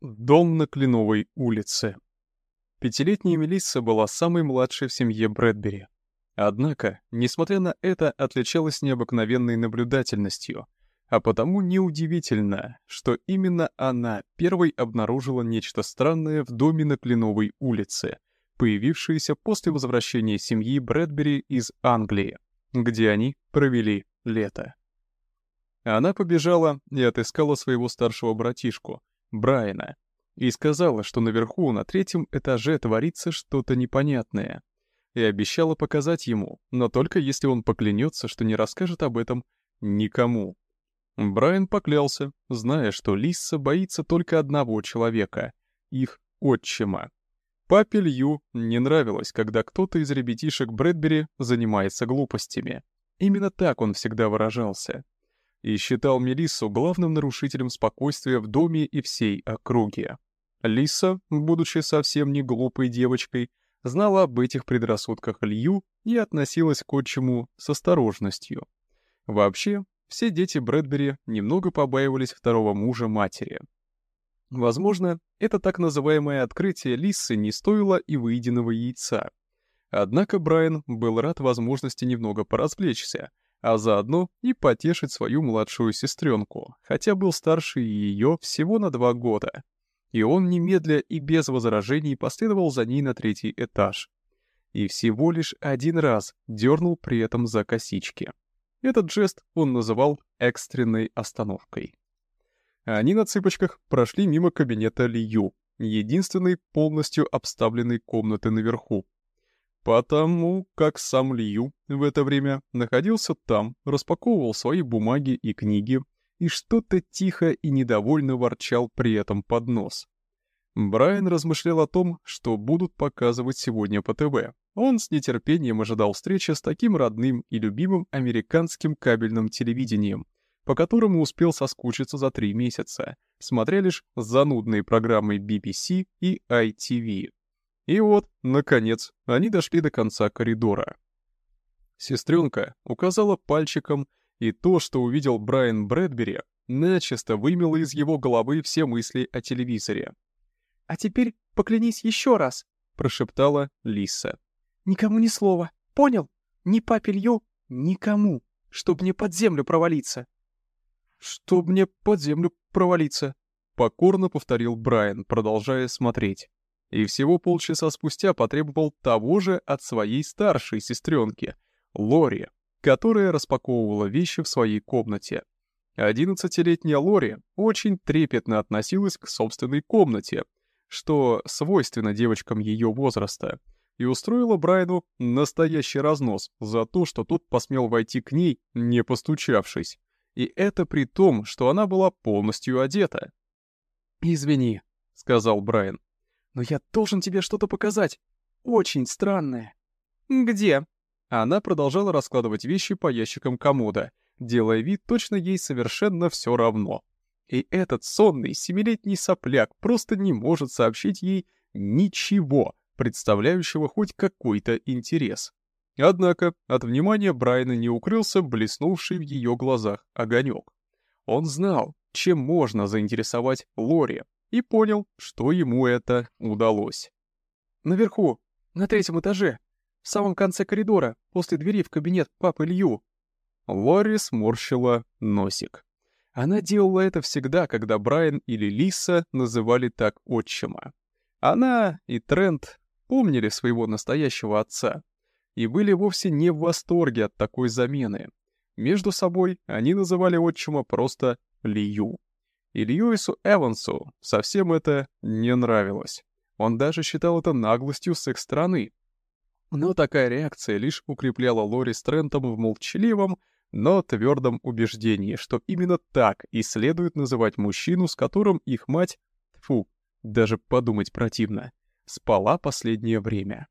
Дом на Кленовой улице. Пятилетняя Мелисса была самой младшей в семье Брэдбери. Однако, несмотря на это, отличалась необыкновенной наблюдательностью, а потому неудивительно, что именно она первой обнаружила нечто странное в доме на Кленовой улице, появившееся после возвращения семьи Брэдбери из Англии, где они провели лето. Она побежала и отыскала своего старшего братишку, Брайана, и сказала, что наверху, на третьем этаже, творится что-то непонятное. И обещала показать ему, но только если он поклянется, что не расскажет об этом никому. Брайан поклялся, зная, что Лисса боится только одного человека — их отчима. Папе Лью не нравилось, когда кто-то из ребятишек Брэдбери занимается глупостями. Именно так он всегда выражался и считал Мелиссу главным нарушителем спокойствия в доме и всей округе. Лиса, будучи совсем не глупой девочкой, знала об этих предрассудках Лью и относилась к отчиму с осторожностью. Вообще, все дети Брэдбери немного побаивались второго мужа матери. Возможно, это так называемое открытие Лисы не стоило и выеденного яйца. Однако Брайан был рад возможности немного поразвлечься, а заодно и потешить свою младшую сестренку, хотя был старше ее всего на два года. И он немедля и без возражений последовал за ней на третий этаж. И всего лишь один раз дернул при этом за косички. Этот жест он называл экстренной остановкой. Они на цыпочках прошли мимо кабинета Лью, единственной полностью обставленной комнаты наверху, Потому как сам Лью в это время находился там, распаковывал свои бумаги и книги и что-то тихо и недовольно ворчал при этом под нос. Брайан размышлял о том, что будут показывать сегодня по ТВ. Он с нетерпением ожидал встречи с таким родным и любимым американским кабельным телевидением, по которому успел соскучиться за три месяца, смотря лишь занудные программы BBC и ITV. И вот, наконец, они дошли до конца коридора. Сестренка указала пальчиком, и то, что увидел Брайан Брэдбери, начисто вымело из его головы все мысли о телевизоре. «А теперь поклянись еще раз», — прошептала Лиса. «Никому ни слова, понял? Ни папелью, никому, чтоб мне под землю провалиться». «Чтоб мне под землю провалиться», — покорно повторил Брайан, продолжая смотреть и всего полчаса спустя потребовал того же от своей старшей сестренки, Лори, которая распаковывала вещи в своей комнате. Одиннадцатилетняя Лори очень трепетно относилась к собственной комнате, что свойственно девочкам ее возраста, и устроила Брайну настоящий разнос за то, что тот посмел войти к ней, не постучавшись. И это при том, что она была полностью одета. «Извини», — сказал Брайан, но я должен тебе что-то показать. Очень странное». «Где?» Она продолжала раскладывать вещи по ящикам комода, делая вид, точно ей совершенно все равно. И этот сонный семилетний сопляк просто не может сообщить ей ничего, представляющего хоть какой-то интерес. Однако от внимания Брайана не укрылся блеснувший в ее глазах огонек. Он знал, чем можно заинтересовать Лори, и понял, что ему это удалось. «Наверху, на третьем этаже, в самом конце коридора, после двери в кабинет папы Лью». Лори сморщила носик. Она делала это всегда, когда Брайан или Лиса называли так отчима. Она и Трент помнили своего настоящего отца и были вовсе не в восторге от такой замены. Между собой они называли отчима просто Лью. И Льюису Эвансу совсем это не нравилось. Он даже считал это наглостью с их стороны. Но такая реакция лишь укрепляла Лори с Трентом в молчаливом, но твердом убеждении, что именно так и следует называть мужчину, с которым их мать, фу, даже подумать противно, спала последнее время.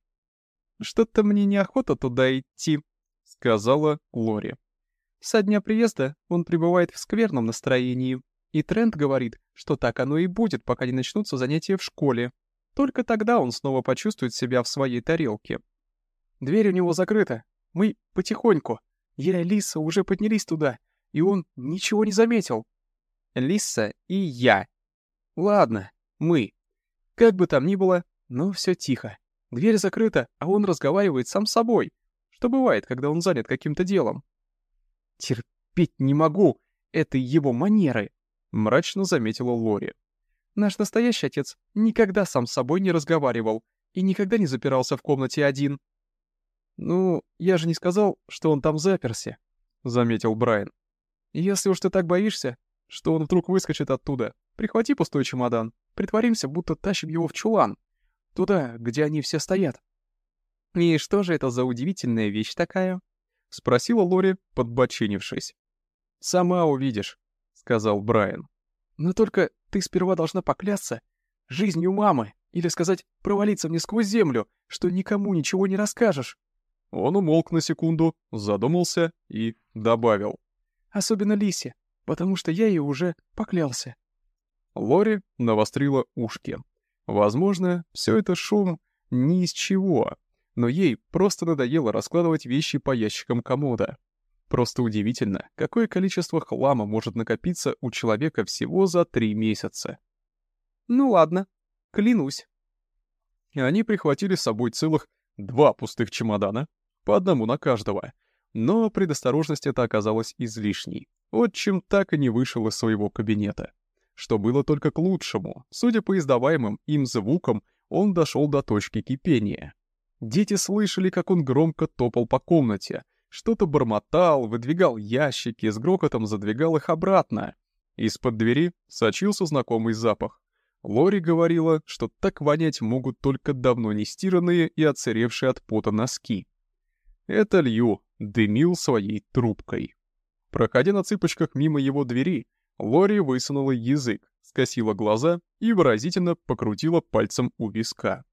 «Что-то мне неохота туда идти», — сказала Лори. «Со дня приезда он пребывает в скверном настроении. И Трент говорит, что так оно и будет, пока не начнутся занятия в школе. Только тогда он снова почувствует себя в своей тарелке. Дверь у него закрыта. Мы потихоньку. Я и Лиса уже поднялись туда, и он ничего не заметил. Лиса и я. Ладно, Мы. Как бы там ни было, но все тихо. Дверь закрыта, а он разговаривает сам с собой. Что бывает, когда он занят каким-то делом? Терпеть не могу этой его манеры, мрачно заметила Лори. Наш настоящий отец никогда сам с собой не разговаривал и никогда не запирался в комнате один. «Ну, я же не сказал, что он там заперся», — заметил Брайан. «Если уж ты так боишься, что он вдруг выскочит оттуда, прихвати пустой чемодан, притворимся, будто тащим его в чулан, туда, где они все стоят». «И что же это за удивительная вещь такая?» — спросила Лори, подбочинившись. «Сама увидишь», — сказал Брайан. «Но только ты сперва должна поклясться жизнью мамы, или сказать «провалиться мне сквозь землю», что никому ничего не расскажешь». Он умолк на секунду, задумался и добавил. «Особенно Лисе, потому что я ей уже поклялся». Лори навострила ушки. Возможно, все это шум ни из чего, но ей просто надоело раскладывать вещи по ящикам комода. Просто удивительно, какое количество хлама может накопиться у человека всего за три месяца. «Ну ладно, клянусь». И они прихватили с собой целых два пустых чемодана, по одному на каждого. Но предосторожность эта оказалась излишней. Отчим так и не вышел из своего кабинета. Что было только к лучшему. Судя по издаваемым им звукам, он дошел до точки кипения. Дети слышали, как он громко топал по комнате, что-то бормотал, выдвигал ящики, с грохотом задвигал их обратно. Из-под двери сочился знакомый запах. Лори говорила, что так вонять могут только давно не стиранные и отсыревшие от пота носки. Это Лью дымил своей трубкой. Проходя на цыпочках мимо его двери, Лори высунула язык, скосила глаза и выразительно покрутила пальцем у виска.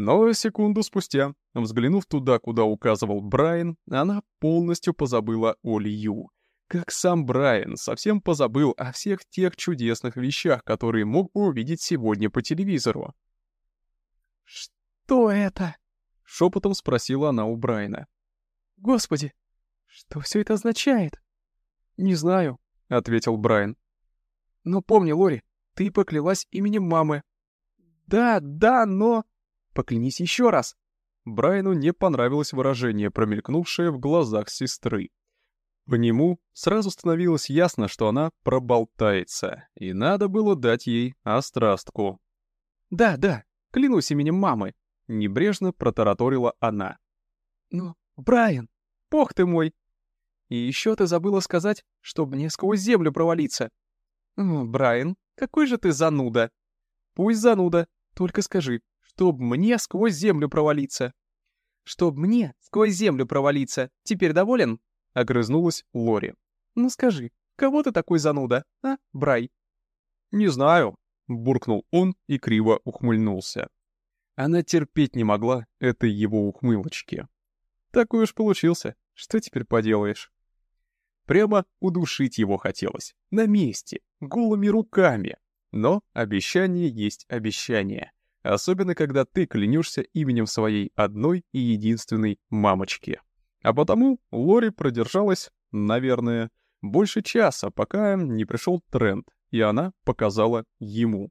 Но секунду спустя, взглянув туда, куда указывал Брайан, она полностью позабыла о Лью. Как сам Брайан совсем позабыл о всех тех чудесных вещах, которые мог бы увидеть сегодня по телевизору. «Что это?» — шепотом спросила она у Брайана. «Господи, что все это означает?» «Не знаю», — ответил Брайан. «Но помни, Лори, ты поклялась именем мамы». «Да, да, но...» Поклянись еще раз!» Брайану не понравилось выражение, промелькнувшее в глазах сестры. По нему сразу становилось ясно, что она проболтается, и надо было дать ей острастку. «Да, да, клянусь именем мамы», — небрежно протараторила она. «Ну, Брайан, бог ты мой! И еще ты забыла сказать, чтобы мне сквозь землю провалиться. Брайан, какой же ты зануда! Пусть зануда, только скажи, Чтоб мне сквозь землю провалиться. Чтоб мне сквозь землю провалиться. Теперь доволен? Огрызнулась Лори. Ну скажи, кого ты такой зануда, а, Брай? Не знаю, буркнул он и криво ухмыльнулся. Она терпеть не могла этой его ухмылочки. Такой уж получился, что теперь поделаешь? Прямо удушить его хотелось, на месте, голыми руками. Но обещание есть обещание особенно когда ты клянешься именем своей одной и единственной мамочки. А потому Лори продержалась, наверное, больше часа, пока не пришел Трент, и она показала ему.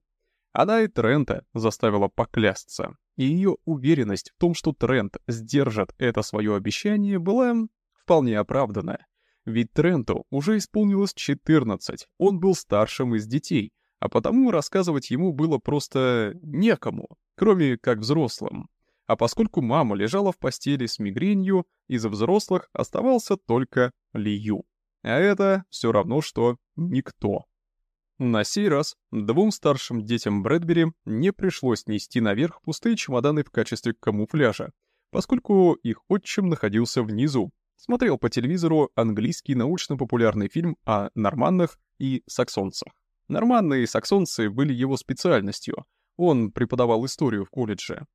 Она и Трента заставила поклясться, и ее уверенность в том, что Трент сдержит это свое обещание, была вполне оправдана. Ведь Тренту уже исполнилось 14, он был старшим из детей, а потому рассказывать ему было просто некому, кроме как взрослым. А поскольку мама лежала в постели с мигренью, из взрослых оставался только Лию. А это все равно, что никто. На сей раз двум старшим детям Брэдбери не пришлось нести наверх пустые чемоданы в качестве камуфляжа, поскольку их отчим находился внизу, смотрел по телевизору английский научно-популярный фильм о норманнах и саксонцах. Норманны и саксонцы были его специальностью. Он преподавал историю в колледже.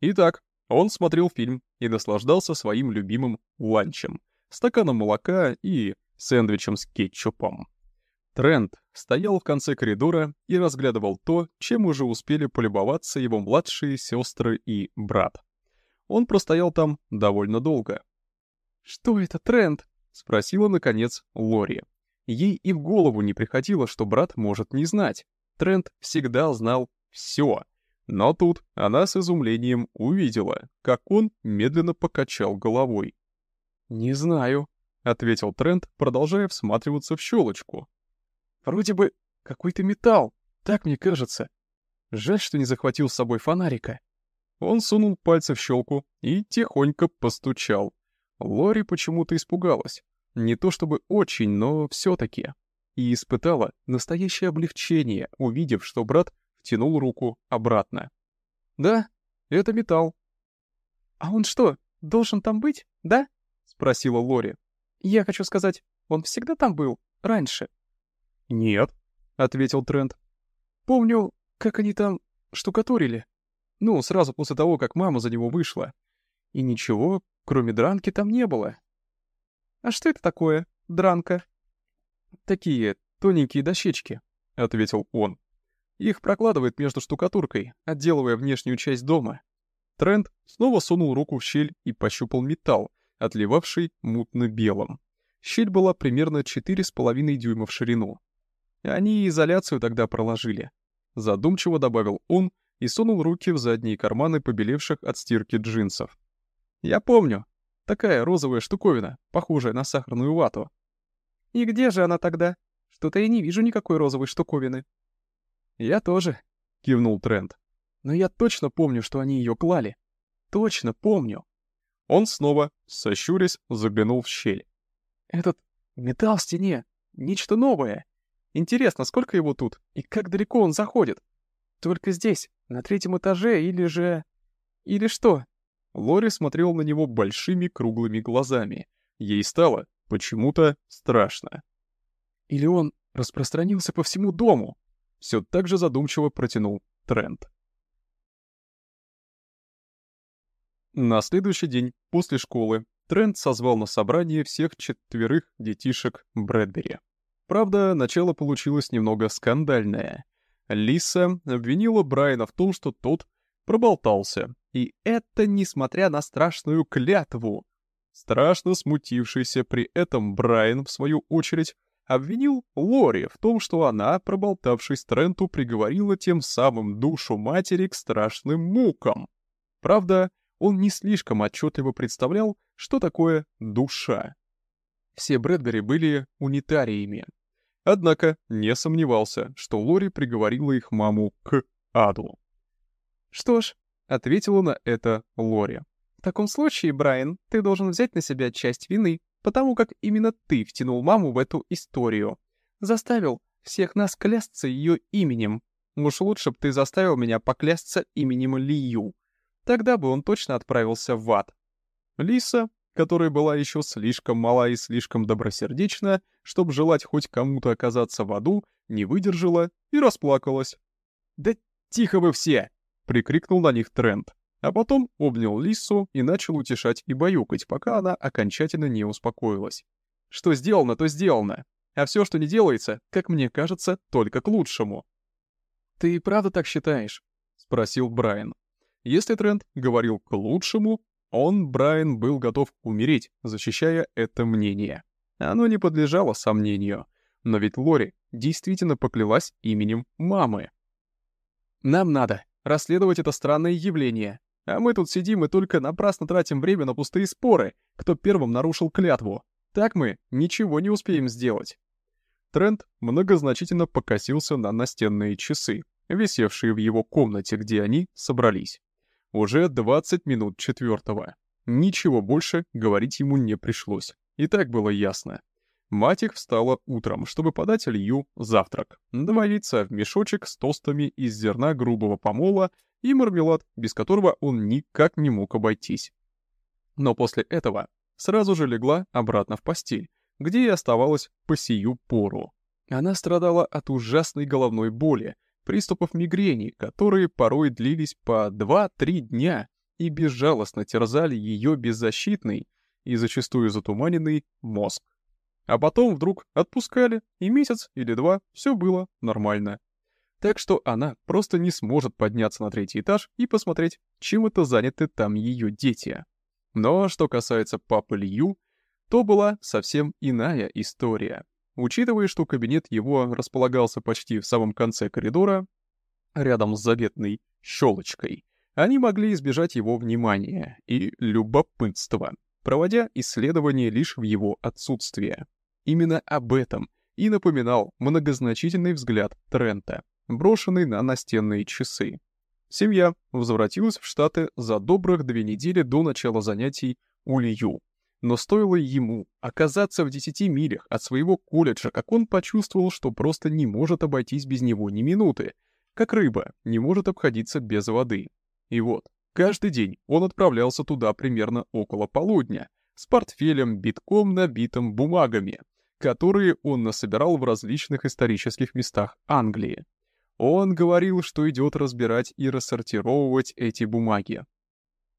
Итак, он смотрел фильм и наслаждался своим любимым ланчем, стаканом молока и сэндвичем с кетчупом. Трент стоял в конце коридора и разглядывал то, чем уже успели полюбоваться его младшие сестры и брат. Он простоял там довольно долго. «Что это, Трент?» — спросила, наконец, Лори. Ей и в голову не приходило, что брат может не знать. Трент всегда знал Все. Но тут она с изумлением увидела, как он медленно покачал головой. «Не знаю», — ответил Трент, продолжая всматриваться в щелочку. «Вроде бы какой-то металл, так мне кажется. Жаль, что не захватил с собой фонарика». Он сунул пальцы в щелку и тихонько постучал. Лори почему-то испугалась. Не то чтобы очень, но все таки И испытала настоящее облегчение, увидев, что брат втянул руку обратно. «Да, это металл». «А он что, должен там быть, да?» — спросила Лори. «Я хочу сказать, он всегда там был, раньше?» «Нет», — ответил Трент. «Помню, как они там штукатурили. Ну, сразу после того, как мама за него вышла. И ничего, кроме дранки, там не было. А что это такое, дранка? Такие тоненькие дощечки, — ответил он. Их прокладывает между штукатуркой, отделывая внешнюю часть дома. Трент снова сунул руку в щель и пощупал металл, отливавший мутно-белым. Щель была примерно 4,5 дюйма в ширину. Они изоляцию тогда проложили. Задумчиво добавил он и сунул руки в задние карманы побелевших от стирки джинсов. «Я помню. Такая розовая штуковина, похожая на сахарную вату». «И где же она тогда? Что-то я не вижу никакой розовой штуковины». «Я тоже», — кивнул Трент. «Но я точно помню, что они ее клали. Точно помню». Он снова, сощурясь, заглянул в щель. «Этот металл в стене. Нечто новое. Интересно, сколько его тут и как далеко он заходит? Только здесь, на третьем этаже или же... Или что?» Лори смотрел на него большими круглыми глазами. Ей стало почему-то страшно. «Или он распространился по всему дому?» Все так же задумчиво протянул Трент. На следующий день после школы Трент созвал на собрание всех четверых детишек Брэдбери. Правда, начало получилось немного скандальное. Лиса обвинила Брайана в том, что тот проболтался, и это несмотря на страшную клятву. Страшно смутившийся при этом Брайан, в свою очередь, обвинил Лори в том, что она, проболтавшись Тренту, приговорила тем самым душу матери к страшным мукам. Правда, он не слишком отчетливо представлял, что такое душа. Все Брэдбери были унитариями. Однако не сомневался, что Лори приговорила их маму к аду. «Что ж», — ответила на это Лори. «В таком случае, Брайан, ты должен взять на себя часть вины, потому как именно ты втянул маму в эту историю. Заставил всех нас клясться ее именем. Уж лучше б ты заставил меня поклясться именем Лию. Тогда бы он точно отправился в ад». Лиса которая была еще слишком мала и слишком добросердечна, чтобы желать хоть кому-то оказаться в аду, не выдержала и расплакалась. «Да тихо вы все!» — прикрикнул на них Трент, а потом обнял Лису и начал утешать и баюкать, пока она окончательно не успокоилась. «Что сделано, то сделано, а все, что не делается, как мне кажется, только к лучшему». «Ты правда так считаешь?» — спросил Брайан. Если Трент говорил «к лучшему», он, Брайан, был готов умереть, защищая это мнение. Оно не подлежало сомнению. Но ведь Лори действительно поклялась именем мамы. «Нам надо расследовать это странное явление, а мы тут сидим и только напрасно тратим время на пустые споры, кто первым нарушил клятву. Так мы ничего не успеем сделать». Трент многозначительно покосился на настенные часы, висевшие в его комнате, где они собрались. Уже 20 минут четвертого. Ничего больше говорить ему не пришлось. И так было ясно. Мать их встала утром, чтобы подать Илью завтрак. Два яйца в мешочек с тостами из зерна грубого помола и мармелад, без которого он никак не мог обойтись. Но после этого сразу же легла обратно в постель, где и оставалась по сию пору. Она страдала от ужасной головной боли, приступов мигрени, которые порой длились по 2-3 дня и безжалостно терзали ее беззащитный и зачастую затуманенный мозг. А потом вдруг отпускали, и месяц или два все было нормально. Так что она просто не сможет подняться на третий этаж и посмотреть, чем это заняты там ее дети. Но что касается папы Лью, то была совсем иная история. Учитывая, что кабинет его располагался почти в самом конце коридора, рядом с заветной щелочкой, они могли избежать его внимания и любопытства, проводя исследования лишь в его отсутствие. Именно об этом и напоминал многозначительный взгляд Трента, брошенный на настенные часы. Семья возвратилась в Штаты за добрых две недели до начала занятий у Лью. Но стоило ему оказаться в 10 милях от своего колледжа, как он почувствовал, что просто не может обойтись без него ни минуты, как рыба не может обходиться без воды. И вот, каждый день он отправлялся туда примерно около полудня, с портфелем битком набитым бумагами, которые он насобирал в различных исторических местах Англии. Он говорил, что идет разбирать и рассортировывать эти бумаги.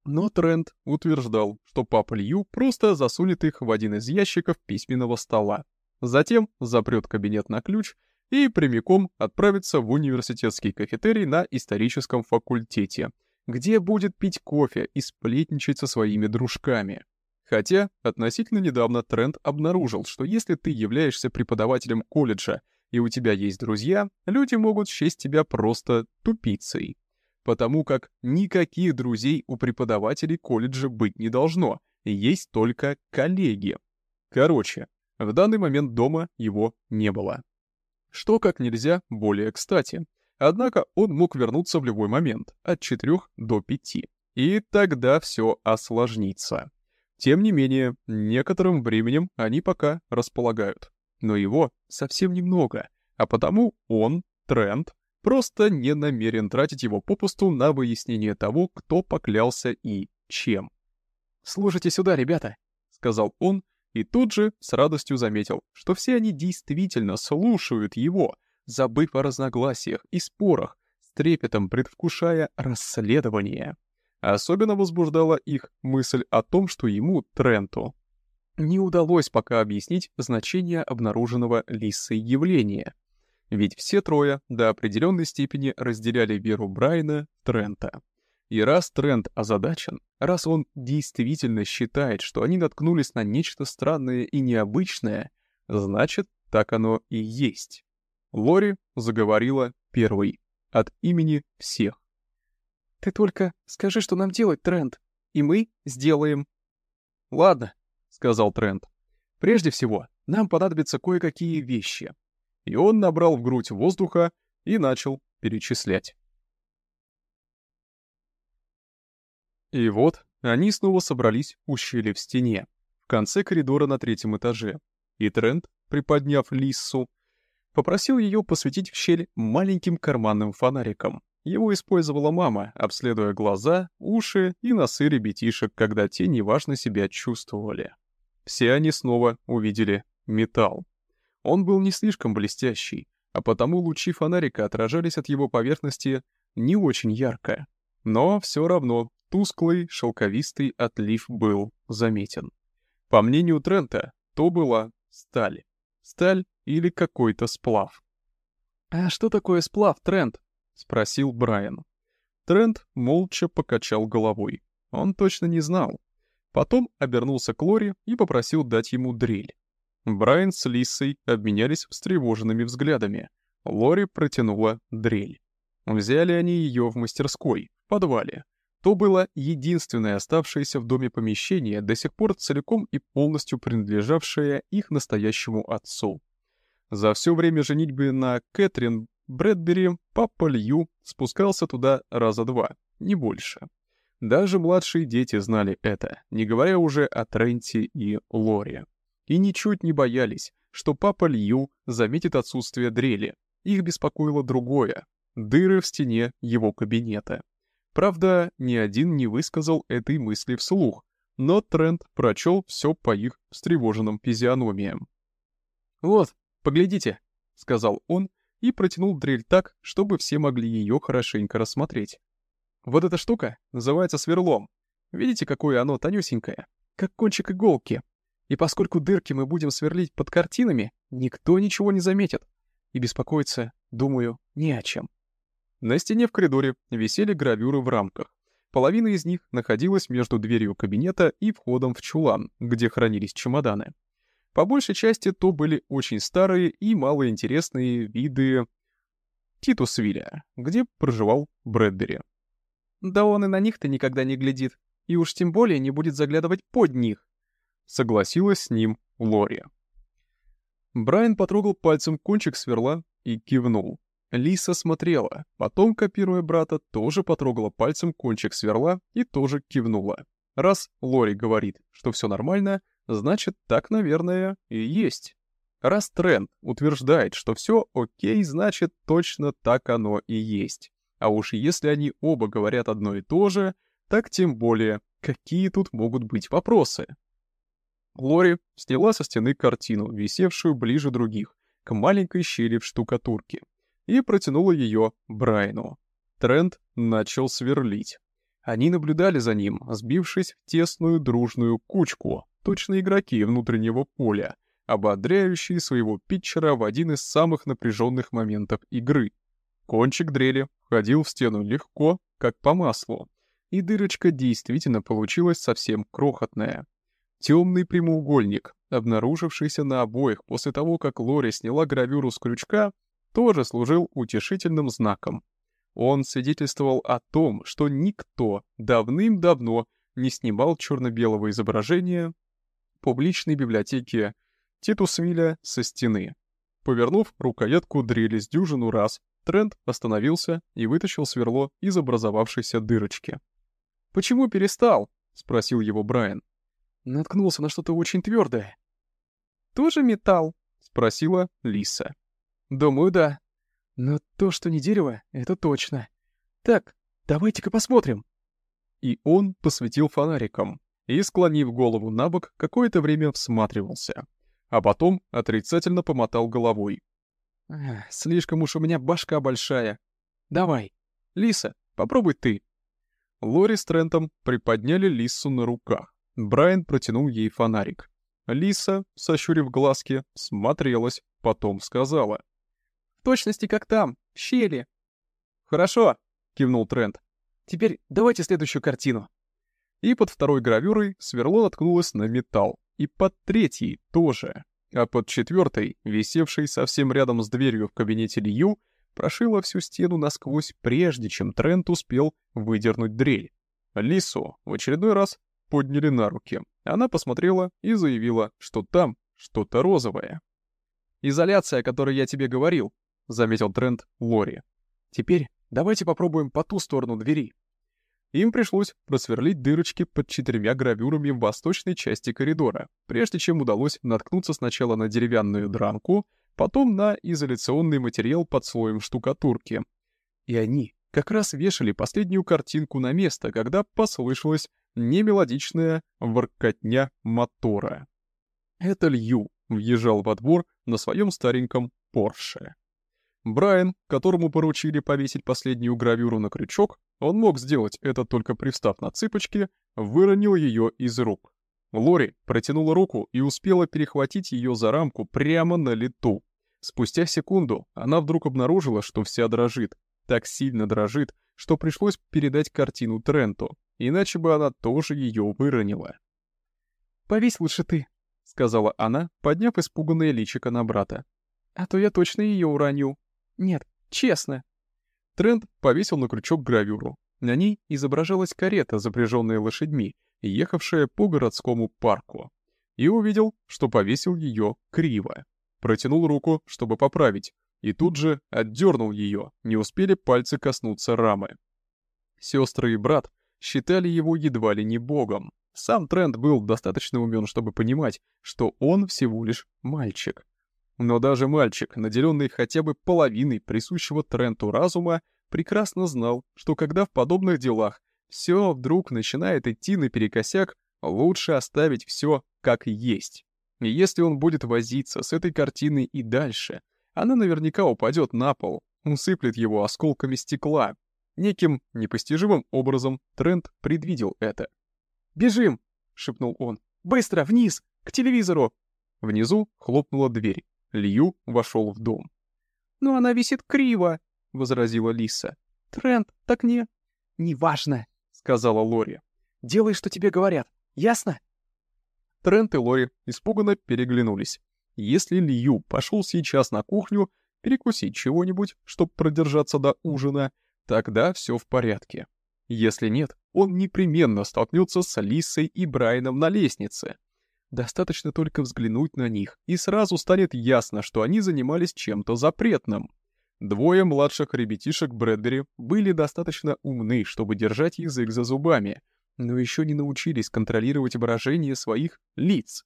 Но Трент утверждал, что папа Лью просто засунет их в один из ящиков письменного стола. Затем запрет кабинет на ключ и прямиком отправится в университетский кафетерий на историческом факультете, где будет пить кофе и сплетничать со своими дружками. Хотя относительно недавно Трент обнаружил, что если ты являешься преподавателем колледжа и у тебя есть друзья, люди могут счесть тебя просто тупицей. Потому как никаких друзей у преподавателей колледжа быть не должно, есть только коллеги. Короче, в данный момент дома его не было. Что как нельзя более кстати. Однако он мог вернуться в любой момент, от 4 до 5. И тогда все осложнится. Тем не менее, некоторым временем они пока располагают. Но его совсем немного, а потому он, Трент, просто не намерен тратить его попусту на выяснение того, кто поклялся и чем. «Слушайте сюда, ребята», — сказал он, и тут же с радостью заметил, что все они действительно слушают его, забыв о разногласиях и спорах, трепетом предвкушая расследование. Особенно возбуждала их мысль о том, что ему, Тренту, не удалось пока объяснить значение обнаруженного Лиссой явления. Ведь все трое до определенной степени разделяли веру Брайана в Трента. И раз Трент озадачен, раз он действительно считает, что они наткнулись на нечто странное и необычное, значит, так оно и есть. Лори заговорила первой, от имени всех. «Ты только скажи, что нам делать, Трент, и мы сделаем». «Ладно», — сказал Трент. «Прежде всего, нам понадобятся кое-какие вещи». И он набрал в грудь воздуха и начал перечислять. И вот они снова собрались у щели в стене, в конце коридора на третьем этаже, и Трент, приподняв Лиссу, попросил ее посветить в щель маленьким карманным фонариком. Его использовала мама, обследуя глаза, уши и носы ребятишек, когда те неважно себя чувствовали. Все они снова увидели металл. Он был не слишком блестящий, а потому лучи фонарика отражались от его поверхности не очень ярко. Но все равно тусклый шелковистый отлив был заметен. По мнению Трента, то была сталь. Сталь или какой-то сплав. «А что такое сплав, Трент?» — спросил Брайан. Трент молча покачал головой. Он точно не знал. Потом обернулся к Лори и попросил дать ему дрель. Брайан с Лиссой обменялись встревоженными взглядами. Лори протянула дрель. Взяли они ее в мастерской, в подвале. То было единственное оставшееся в доме помещение, до сих пор целиком и полностью принадлежавшее их настоящему отцу. За все время женитьбы на Кэтрин Брэдбери папа Лью спускался туда раза два, не больше. Даже младшие дети знали это, не говоря уже о Тренте и Лоре и ничуть не боялись, что папа Лью заметит отсутствие дрели. Их беспокоило другое — дыры в стене его кабинета. Правда, ни один не высказал этой мысли вслух, но Трент прочел все по их встревоженным физиономиям. «Вот, поглядите», — сказал он и протянул дрель так, чтобы все могли ее хорошенько рассмотреть. «Вот эта штука называется сверлом. Видите, какое оно тонюсенькое? Как кончик иголки. И поскольку дырки мы будем сверлить под картинами, никто ничего не заметит. И беспокоиться, думаю, не о чем. На стене в коридоре висели гравюры в рамках. Половина из них находилась между дверью кабинета и входом в чулан, где хранились чемоданы. По большей части то были очень старые и малоинтересные виды Титусвилля, где проживал Брэдбери. «Да он и на них-то никогда не глядит, и уж тем более не будет заглядывать под них», — согласилась с ним Лори. Брайан потрогал пальцем кончик сверла и кивнул. Лиса смотрела, потом, копируя брата, тоже потрогала пальцем кончик сверла и тоже кивнула. Раз Лори говорит, что все нормально, значит, так, наверное, и есть. Раз Трент утверждает, что все окей, значит, точно так оно и есть. А уж если они оба говорят одно и то же, так тем более, какие тут могут быть вопросы? Лори сняла со стены картину, висевшую ближе других, к маленькой щели в штукатурке, и протянула ее Брайну. Трент начал сверлить. Они наблюдали за ним, сбившись в тесную дружную кучку, точно игроки внутреннего поля, ободряющие своего питчера в один из самых напряженных моментов игры. Кончик дрели входил в стену легко, как по маслу, и дырочка действительно получилась совсем крохотная. Темный прямоугольник, обнаружившийся на обоих после того, как Лори сняла гравюру с крючка, тоже служил утешительным знаком. Он свидетельствовал о том, что никто давным-давно не снимал черно-белого изображения публичной библиотеки Титусвилля со стены. Повернув рукоятку дрели с дюжину раз, Трент остановился и вытащил сверло из образовавшейся дырочки. «Почему перестал?» — спросил его Брайан. «Наткнулся на что-то очень твердое». «Тоже металл?» — спросила Лиса. «Думаю, да. Но то, что не дерево, это точно. Так, давайте-ка посмотрим». И он посветил фонариком и, склонив голову на бок, какое-то время всматривался. А потом отрицательно помотал головой. «Слишком уж у меня башка большая. Давай, Лиса, попробуй ты». Лори с Трентом приподняли Лису на руках. Брайан протянул ей фонарик. Лиса, сощурив глазки, смотрелась, потом сказала — точности как там, в щели». «Хорошо», — кивнул Трент. «Теперь давайте следующую картину». И под второй гравюрой сверло наткнулось на металл, и под третьей тоже. А под четвертой, висевшей совсем рядом с дверью в кабинете Лью, прошила всю стену насквозь, прежде чем Трент успел выдернуть дрель. Лису в очередной раз подняли на руки. Она посмотрела и заявила, что там что-то розовое. «Изоляция, о которой я тебе говорил», — заметил Трент Лори. «Теперь давайте попробуем по ту сторону двери». Им пришлось просверлить дырочки под четырьмя гравюрами в восточной части коридора, прежде чем удалось наткнуться сначала на деревянную дранку, потом на изоляционный материал под слоем штукатурки. И они как раз вешали последнюю картинку на место, когда послышалась немелодичная воркотня мотора. Это Лью въезжал во двор на своем стареньком Порше. Брайан, которому поручили повесить последнюю гравюру на крючок, он мог сделать это только привстав на цыпочки, выронил ее из рук. Лори протянула руку и успела перехватить ее за рамку прямо на лету. Спустя секунду она вдруг обнаружила, что вся дрожит. Так сильно дрожит, что пришлось передать картину Тренту, иначе бы она тоже ее выронила. «Повесь лучше ты», — сказала она, подняв испуганное личико на брата. «А то я точно ее уроню». Нет, честно. Трент повесил на крючок гравюру. На ней изображалась карета, запряженная лошадьми, ехавшая по городскому парку. И увидел, что повесил ее криво. Протянул руку, чтобы поправить, и тут же отдернул ее, не успели пальцы коснуться рамы. Сестры и брат считали его едва ли не богом. Сам Трент был достаточно умен, чтобы понимать, что он всего лишь мальчик. Но даже мальчик, наделенный хотя бы половиной присущего Тренту разума, прекрасно знал, что когда в подобных делах все вдруг начинает идти наперекосяк, лучше оставить все как есть. И если он будет возиться с этой картиной и дальше, она наверняка упадет на пол, усыплет его осколками стекла. Неким непостижимым образом Трент предвидел это. «Бежим!» — шепнул он. «Быстро, вниз! К телевизору!» Внизу хлопнула дверь. Лью вошел в дом. «Но она висит криво», — возразила Лиса. «Тренд, так не...» «Неважно», — сказала Лори. «Делай, что тебе говорят. Ясно?» Трент и Лори испуганно переглянулись. Если Лью пошел сейчас на кухню, перекусить чего-нибудь, чтобы продержаться до ужина, тогда все в порядке. Если нет, он непременно столкнется с Алисой и Брайаном на лестнице. Достаточно только взглянуть на них, и сразу станет ясно, что они занимались чем-то запретным. Двое младших ребятишек Брэдбери были достаточно умны, чтобы держать язык за зубами, но еще не научились контролировать выражение своих лиц.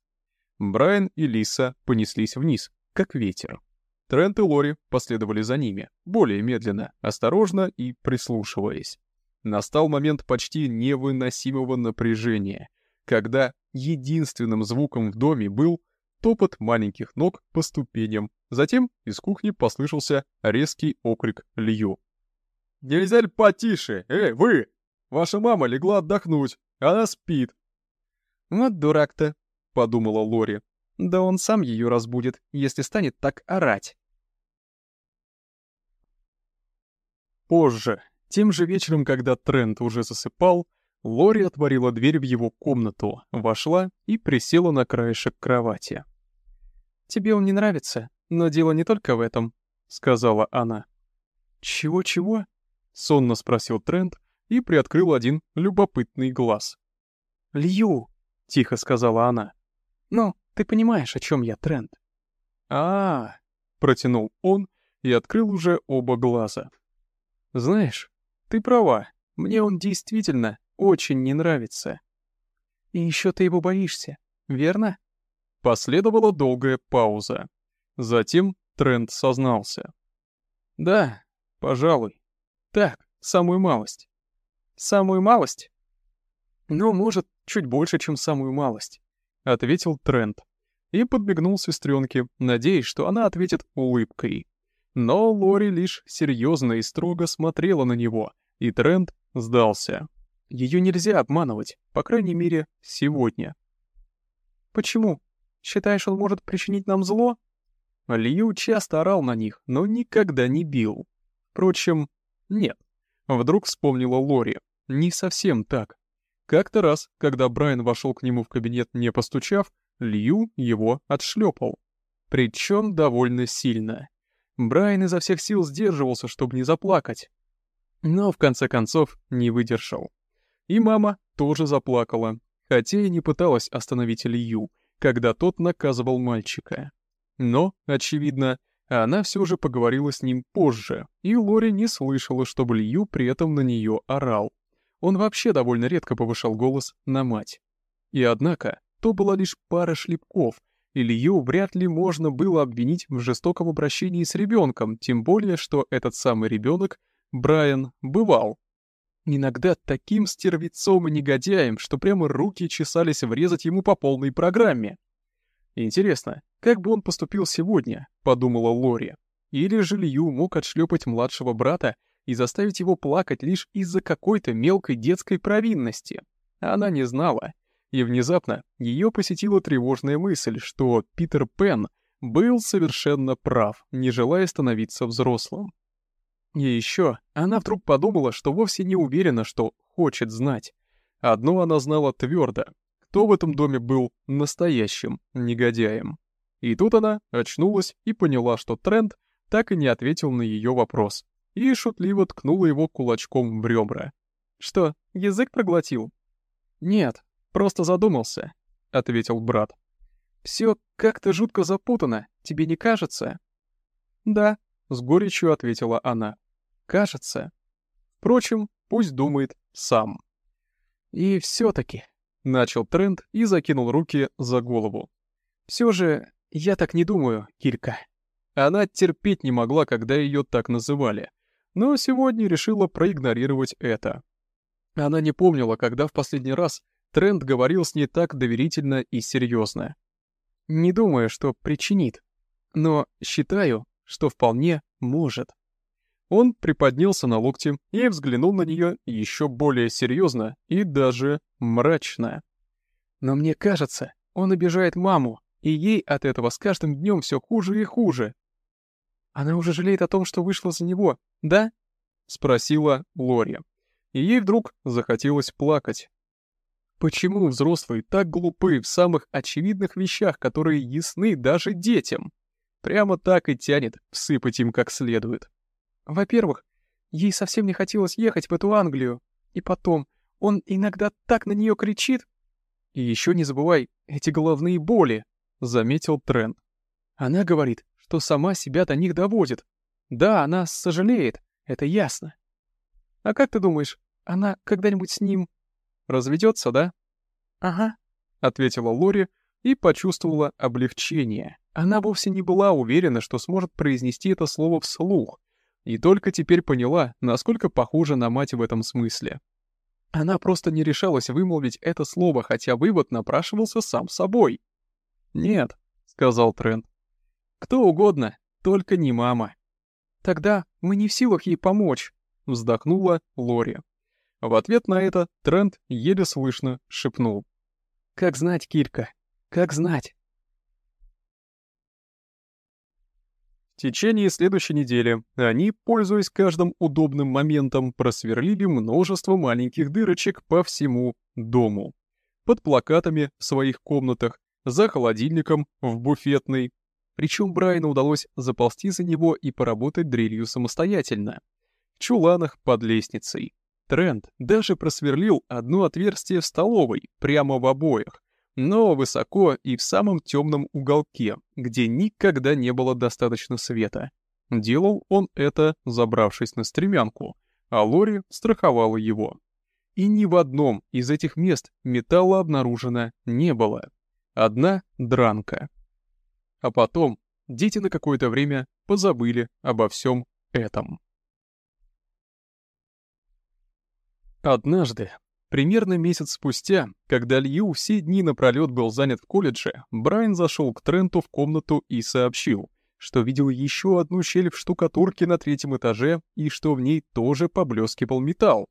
Брайан и Лиса понеслись вниз, как ветер. Трент и Лори последовали за ними, более медленно, осторожно и прислушиваясь. Настал момент почти невыносимого напряжения, когда единственным звуком в доме был топот маленьких ног по ступеням. Затем из кухни послышался резкий окрик Лью. «Нельзя ли потише? Эй, вы! Ваша мама легла отдохнуть, она спит!» «Вот дурак-то», — подумала Лори. «Да он сам ее разбудит, если станет так орать». Позже, тем же вечером, когда Трент уже засыпал, Лори отворила дверь в его комнату, вошла и присела на краешек кровати. «Тебе он не нравится, но дело не только в этом», — сказала она. «Чего-чего?» — сонно спросил Трент и приоткрыл один любопытный глаз. «Лью», — тихо сказала она. «Ну, ты понимаешь, о чем я, Трент?» а, -а, -а протянул он и открыл уже оба глаза. «Знаешь, ты права, мне он действительно очень не нравится». «И еще ты его боишься, верно?» Последовала долгая пауза. Затем Трент сознался. «Да, пожалуй. Так, самую малость». «Самую малость?» «Ну, может, чуть больше, чем самую малость», — ответил Трент. И подбегнул сестренке, надеясь, что она ответит улыбкой. Но Лори лишь серьезно и строго смотрела на него, и Трент сдался. Ее нельзя обманывать, по крайней мере, сегодня. «Почему?» Считаешь, он может причинить нам зло?» Лью часто орал на них, но никогда не бил. Впрочем, нет. Вдруг вспомнила Лори. Не совсем так. Как-то раз, когда Брайан вошел к нему в кабинет, не постучав, Лью его отшлепал. Причем довольно сильно. Брайан изо всех сил сдерживался, чтобы не заплакать. Но в конце концов не выдержал. И мама тоже заплакала, хотя и не пыталась остановить Лью, когда тот наказывал мальчика. Но, очевидно, она все же поговорила с ним позже, и Лори не слышала, чтобы Лью при этом на нее орал. Он вообще довольно редко повышал голос на мать. И однако, то была лишь пара шлепков, и Лью вряд ли можно было обвинить в жестоком обращении с ребенком, тем более, что этот самый ребенок, Брайан, бывал Иногда таким стервецом и негодяем, что прямо руки чесались врезать ему по полной программе. Интересно, как бы он поступил сегодня, подумала Лори. Или же Лью мог отшлепать младшего брата и заставить его плакать лишь из-за какой-то мелкой детской провинности. Она не знала. И внезапно ее посетила тревожная мысль, что Питер Пен был совершенно прав, не желая становиться взрослым. И еще она вдруг подумала, что вовсе не уверена, что хочет знать. Одно она знала твердо, кто в этом доме был настоящим негодяем. И тут она очнулась и поняла, что Трент так и не ответил на ее вопрос, и шутливо ткнула его кулачком в ребра. «Что, язык проглотил?» «Нет, просто задумался», — ответил брат. «Все как-то жутко запутано, тебе не кажется?» «Да», — с горечью ответила она. «Кажется». Впрочем, пусть думает сам. «И все-таки», — начал Трент и закинул руки за голову. «Все же, я так не думаю, Кирка». Она терпеть не могла, когда ее так называли, но сегодня решила проигнорировать это. Она не помнила, когда в последний раз Трент говорил с ней так доверительно и серьезно. Не думаю, что причинит, но считаю, что вполне может. Он приподнялся на локте и взглянул на нее еще более серьезно и даже мрачно. Но мне кажется, он обижает маму, и ей от этого с каждым днем все хуже и хуже. Она уже жалеет о том, что вышла за него, да? Спросила Лори. И ей вдруг захотелось плакать. Почему взрослые так глупы в самых очевидных вещах, которые ясны даже детям? Прямо так и тянет всыпать им как следует. Во-первых, ей совсем не хотелось ехать в эту Англию. И потом, он иногда так на нее кричит. И еще не забывай, эти головные боли, — заметил Трент. Она говорит, что сама себя до них доводит. Да, она сожалеет, это ясно. А как ты думаешь, она когда-нибудь с ним разведется, да? Ага, — ответила Лори и почувствовала облегчение. Она вовсе не была уверена, что сможет произнести это слово вслух, и только теперь поняла, насколько похожа на мать в этом смысле. Она просто не решалась вымолвить это слово, хотя вывод напрашивался сам собой. «Нет», — сказал Трент. «Кто угодно, только не мама». «Тогда мы не в силах ей помочь», — вздохнула Лори. В ответ на это Трент еле слышно шепнул. «Как знать, Кирка, как знать». Течение следующей недели они, пользуясь каждым удобным моментом, просверлили множество маленьких дырочек по всему дому. Под плакатами в своих комнатах, за холодильником в буфетной. Причем Брайану удалось заползти за него и поработать дрелью самостоятельно. В чуланах под лестницей. Трент даже просверлил одно отверстие в столовой, прямо в обоях, но высоко и в самом темном уголке, где никогда не было достаточно света. Делал он это, забравшись на стремянку, а Лори страховала его. И ни в одном из этих мест металла обнаружено не было. Одна дранка. А потом дети на какое-то время позабыли обо всем этом. Однажды Примерно месяц спустя, когда Лью все дни напролёт был занят в колледже, Брайан зашел к Тренту в комнату и сообщил, что видел еще одну щель в штукатурке на третьем этаже и что в ней тоже поблескивал металл.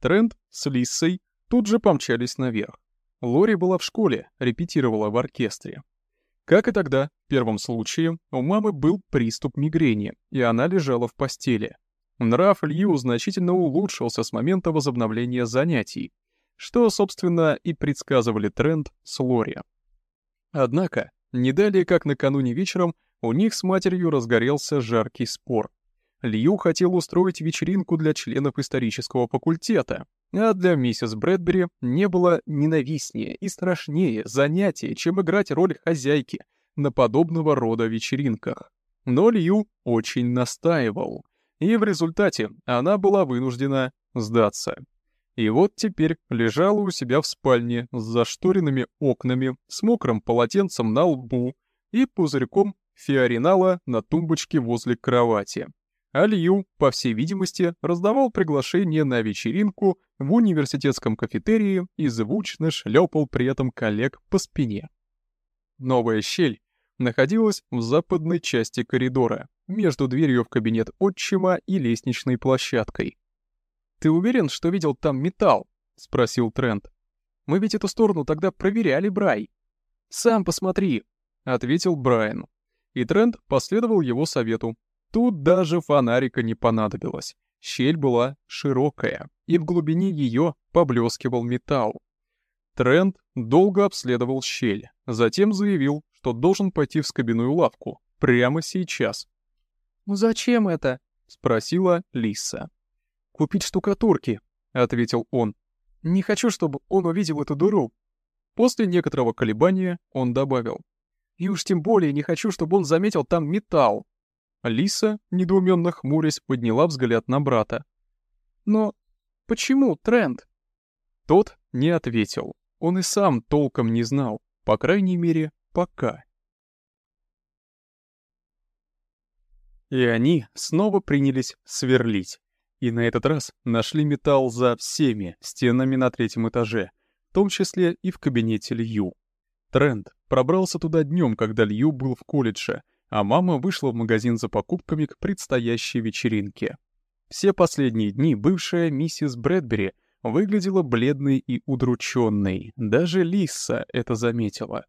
Трент с Лиссой тут же помчались наверх. Лори была в школе, репетировала в оркестре. Как и тогда, в первом случае, у мамы был приступ мигрени, и она лежала в постели. Нрав Лью значительно улучшился с момента возобновления занятий, что, собственно, и предсказывали тренд с Лори. Однако, не далее как накануне вечером, у них с матерью разгорелся жаркий спор. Лью хотел устроить вечеринку для членов исторического факультета, а для миссис Брэдбери не было ненавистнее и страшнее занятия, чем играть роль хозяйки на подобного рода вечеринках. Но Лью очень настаивал — и в результате она была вынуждена сдаться. И вот теперь лежала у себя в спальне с зашторенными окнами, с мокрым полотенцем на лбу и пузырьком фиоринала на тумбочке возле кровати. Алью, по всей видимости, раздавал приглашение на вечеринку в университетском кафетерии и звучно шлепал при этом коллег по спине. Новая щель находилась в западной части коридора, между дверью в кабинет отчима и лестничной площадкой. «Ты уверен, что видел там металл?» — спросил Трент. «Мы ведь эту сторону тогда проверяли, Брай». «Сам посмотри», — ответил Брайан. И Трент последовал его совету. Тут даже фонарика не понадобилось. Щель была широкая, и в глубине ее поблескивал металл. Трент долго обследовал щель, затем заявил, что должен пойти в скобяную лавку прямо сейчас. «Ну зачем это?» — спросила Лиса. «Купить штукатурки», — ответил он. «Не хочу, чтобы он увидел эту дыру». После некоторого колебания он добавил. «И уж тем более не хочу, чтобы он заметил там металл». Лиса, недоуменно хмурясь, подняла взгляд на брата. «Но почему, Трент?» Тот не ответил. Он и сам толком не знал, по крайней мере, пока. И они снова принялись сверлить. И на этот раз нашли металл за всеми стенами на третьем этаже, в том числе и в кабинете Лью. Тренд пробрался туда днем, когда Лью был в колледже, а мама вышла в магазин за покупками к предстоящей вечеринке. Все последние дни бывшая миссис Брэдбери выглядела бледной и удрученной, даже Лиса это заметила.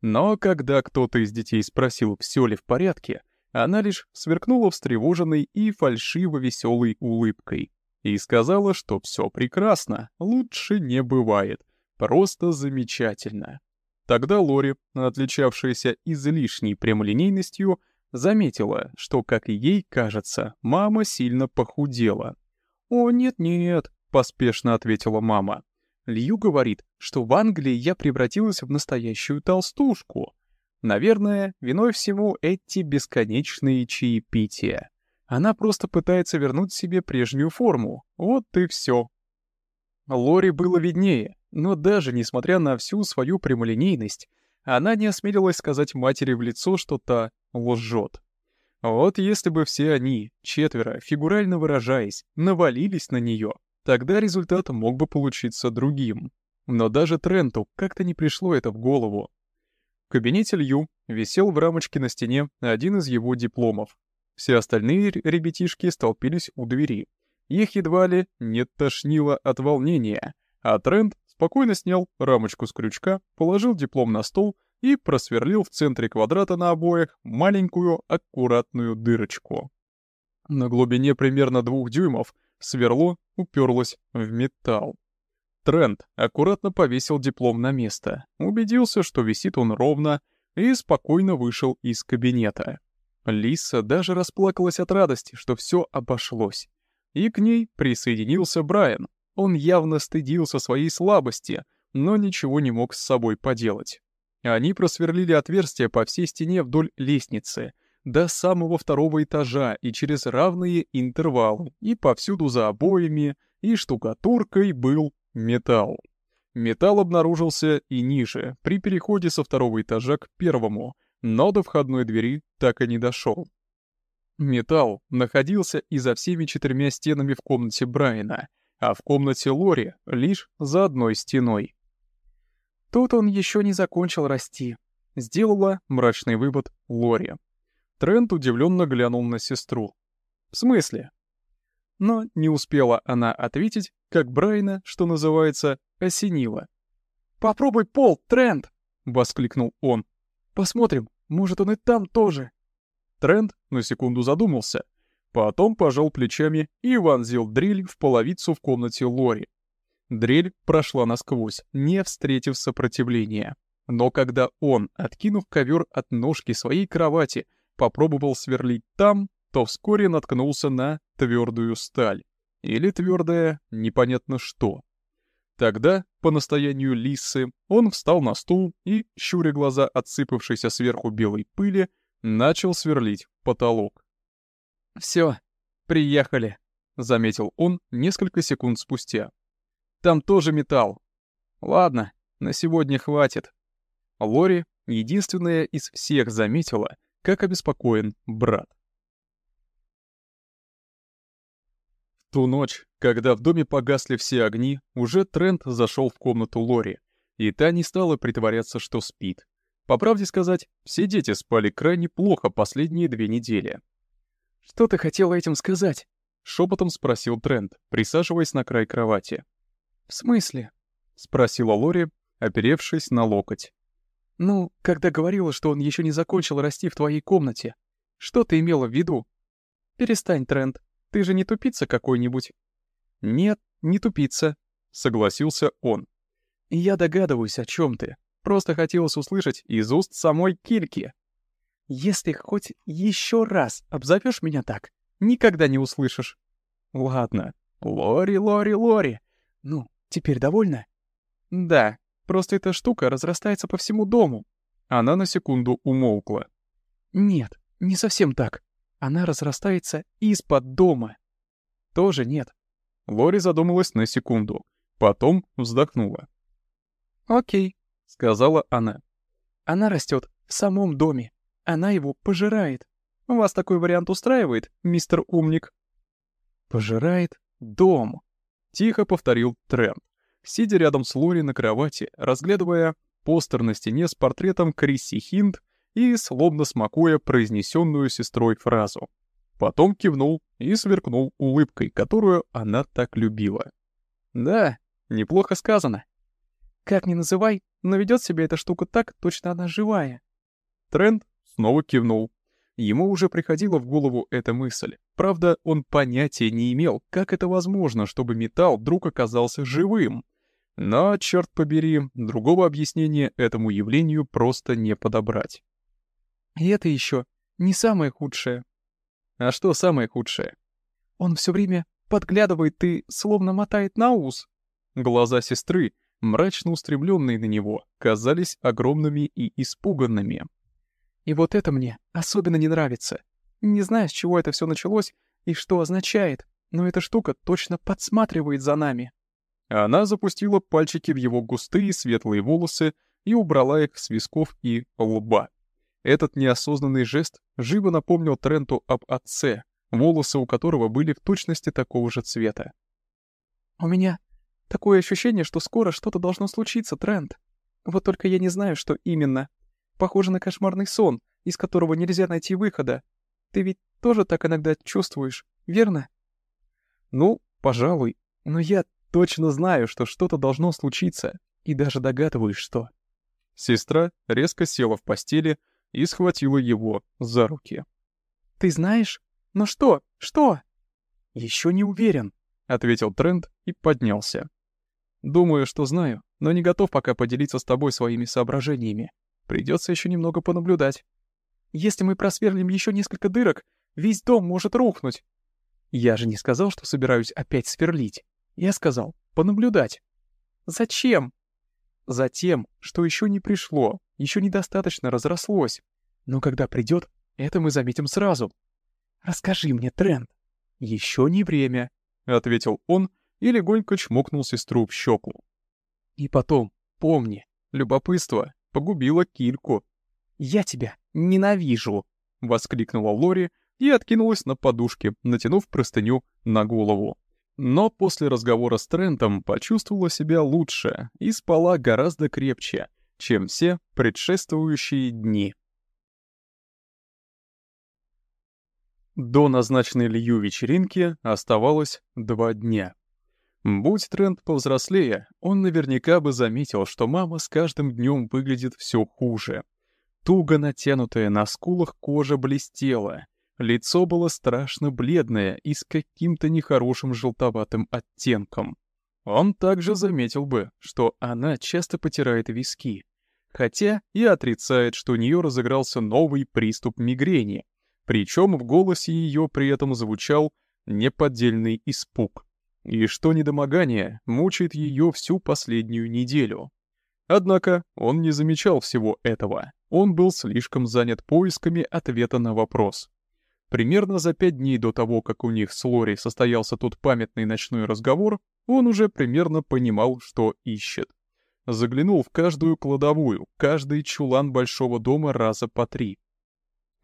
Но когда кто-то из детей спросил, все ли в порядке, она лишь сверкнула встревоженной и фальшиво-веселой улыбкой и сказала, что все прекрасно, лучше не бывает, просто замечательно. Тогда Лори, отличавшаяся излишней прямолинейностью, заметила, что, как и ей кажется, мама сильно похудела. «О, нет-нет», — поспешно ответила мама. «Лью говорит, что в Англии я превратилась в настоящую толстушку. Наверное, виной всему эти бесконечные чаепития. Она просто пытается вернуть себе прежнюю форму. Вот и все». Лори было виднее, но даже несмотря на всю свою прямолинейность, она не осмелилась сказать матери в лицо, что та лжет. Вот если бы все они, четверо, фигурально выражаясь, навалились на нее, тогда результат мог бы получиться другим. Но даже Тренту как-то не пришло это в голову. В кабинете Лью висел в рамочке на стене один из его дипломов. Все остальные ребятишки столпились у двери. Их едва ли не тошнило от волнения, а Трент спокойно снял рамочку с крючка, положил диплом на стол и просверлил в центре квадрата на обоях маленькую аккуратную дырочку. На глубине примерно двух дюймов сверло уперлось в металл. Трент аккуратно повесил диплом на место, убедился, что висит он ровно, и спокойно вышел из кабинета. Лиса даже расплакалась от радости, что все обошлось. И к ней присоединился Брайан. Он явно стыдился своей слабости, но ничего не мог с собой поделать. Они просверлили отверстия по всей стене вдоль лестницы, до самого второго этажа и через равные интервалы, и повсюду за обоями, и штукатуркой был металл. Металл обнаружился и ниже, при переходе со второго этажа к первому, но до входной двери так и не дошел. Металл находился и за всеми четырьмя стенами в комнате Брайана, а в комнате Лори лишь за одной стеной. Тут он еще не закончил расти. Сделала мрачный вывод Лори. Трент удивленно глянул на сестру. «В смысле?» Но не успела она ответить, как Брайна, что называется, осенила. «Попробуй пол, Трент!» — воскликнул он. «Посмотрим, может, он и там тоже». Трент на секунду задумался, потом пожал плечами и вонзил дрель в половицу в комнате Лори. Дрель прошла насквозь, не встретив сопротивления. Но когда он, откинув ковер от ножки своей кровати, попробовал сверлить там, то вскоре наткнулся на твердую сталь. Или твердое непонятно что. Тогда, по настоянию Лисы, он встал на стул и, щуря глаза отсыпавшейся сверху белой пыли, начал сверлить потолок. «Всё, приехали», — заметил он несколько секунд спустя. Там тоже металл. Ладно, на сегодня хватит. Лори единственная из всех заметила, как обеспокоен брат. Ту ночь, когда в доме погасли все огни, уже Трент зашел в комнату Лори, и та не стала притворяться, что спит. По правде сказать, все дети спали крайне плохо последние две недели. «Что ты хотела этим сказать?» — шепотом спросил Трент, присаживаясь на край кровати. «В смысле?» — спросила Лори, оперевшись на локоть. «Ну, когда говорила, что он еще не закончил расти в твоей комнате. Что ты имела в виду?» «Перестань, Трент. Ты же не тупица какой-нибудь?» «Нет, не тупица», — согласился он. «Я догадываюсь, о чем ты. Просто хотелось услышать из уст самой Кильки. Если хоть еще раз обзовешь меня так, никогда не услышишь». «Ладно. Лори, Лори, Лори. Ну, Теперь довольна? Да, просто эта штука разрастается по всему дому. Она на секунду умолкла. Нет, не совсем так. Она разрастается из-под дома. Тоже нет. Лори задумалась на секунду, потом вздохнула. «Окей», — сказала она. «Она растет в самом доме. Она его пожирает. Вас такой вариант устраивает, мистер Умник?» «Пожирает дом», Тихо повторил Трент, сидя рядом с Лори на кровати, разглядывая постер на стене с портретом Крисси Хинд и словно смакуя произнесенную сестрой фразу. Потом кивнул и сверкнул улыбкой, которую она так любила. «Да, неплохо сказано. Как ни называй, но ведет себя эта штука так, точно она живая». Трент снова кивнул. Ему уже приходила в голову эта мысль. Правда, он понятия не имел, как это возможно, чтобы металл вдруг оказался живым. Но, черт побери, другого объяснения этому явлению просто не подобрать. И это еще не самое худшее. А что самое худшее? Он все время подглядывает и словно мотает на ус. Глаза сестры, мрачно устремленные на него, казались огромными и испуганными. И вот это мне особенно не нравится. Не знаю, с чего это все началось и что означает, но эта штука точно подсматривает за нами. Она запустила пальчики в его густые светлые волосы и убрала их с висков и лба. Этот неосознанный жест живо напомнил Тренту об отце, волосы у которого были в точности такого же цвета. «У меня такое ощущение, что скоро что-то должно случиться, Трент. Вот только я не знаю, что именно. Похоже на кошмарный сон, из которого нельзя найти выхода. Ты ведь тоже так иногда чувствуешь, верно?» «Ну, пожалуй, но я точно знаю, что что-то должно случиться, и даже догадываюсь, что...» Сестра резко села в постели и схватила его за руки. «Ты знаешь? Но что? Что?» «Еще не уверен», — ответил Трент и поднялся. «Думаю, что знаю, но не готов пока поделиться с тобой своими соображениями. Придется еще немного понаблюдать. Если мы просверлим еще несколько дырок, весь дом может рухнуть». «Я же не сказал, что собираюсь опять сверлить. Я сказал, понаблюдать». «Зачем?» Затем, что еще не пришло, еще недостаточно разрослось. Но когда придет, это мы заметим сразу. «Расскажи мне, Трент». «Еще не время», — ответил он и легонько чмокнул сестру в щеку. «И потом, помни, любопытство погубило кильку». «Я тебя ненавижу!» — воскликнула Лори и откинулась на подушке, натянув простыню на голову. Но после разговора с Трентом почувствовала себя лучше и спала гораздо крепче, чем все предшествующие дни. До назначенной Лью вечеринки оставалось два дня. Будь Трент повзрослее, он наверняка бы заметил, что мама с каждым днем выглядит все хуже. Туго натянутая на скулах кожа блестела, Лицо было страшно бледное и с каким-то нехорошим желтоватым оттенком. Он также заметил бы, что она часто потирает виски, хотя и отрицает, что у нее разыгрался новый приступ мигрени, причем в голосе ее при этом звучал неподдельный испуг, и что недомогание мучает ее всю последнюю неделю. Однако он не замечал всего этого, он был слишком занят поисками ответа на вопрос. Примерно за пять дней до того, как у них с Лори состоялся тот памятный ночной разговор, он уже примерно понимал, что ищет. Заглянул в каждую кладовую, каждый чулан большого дома раза по три.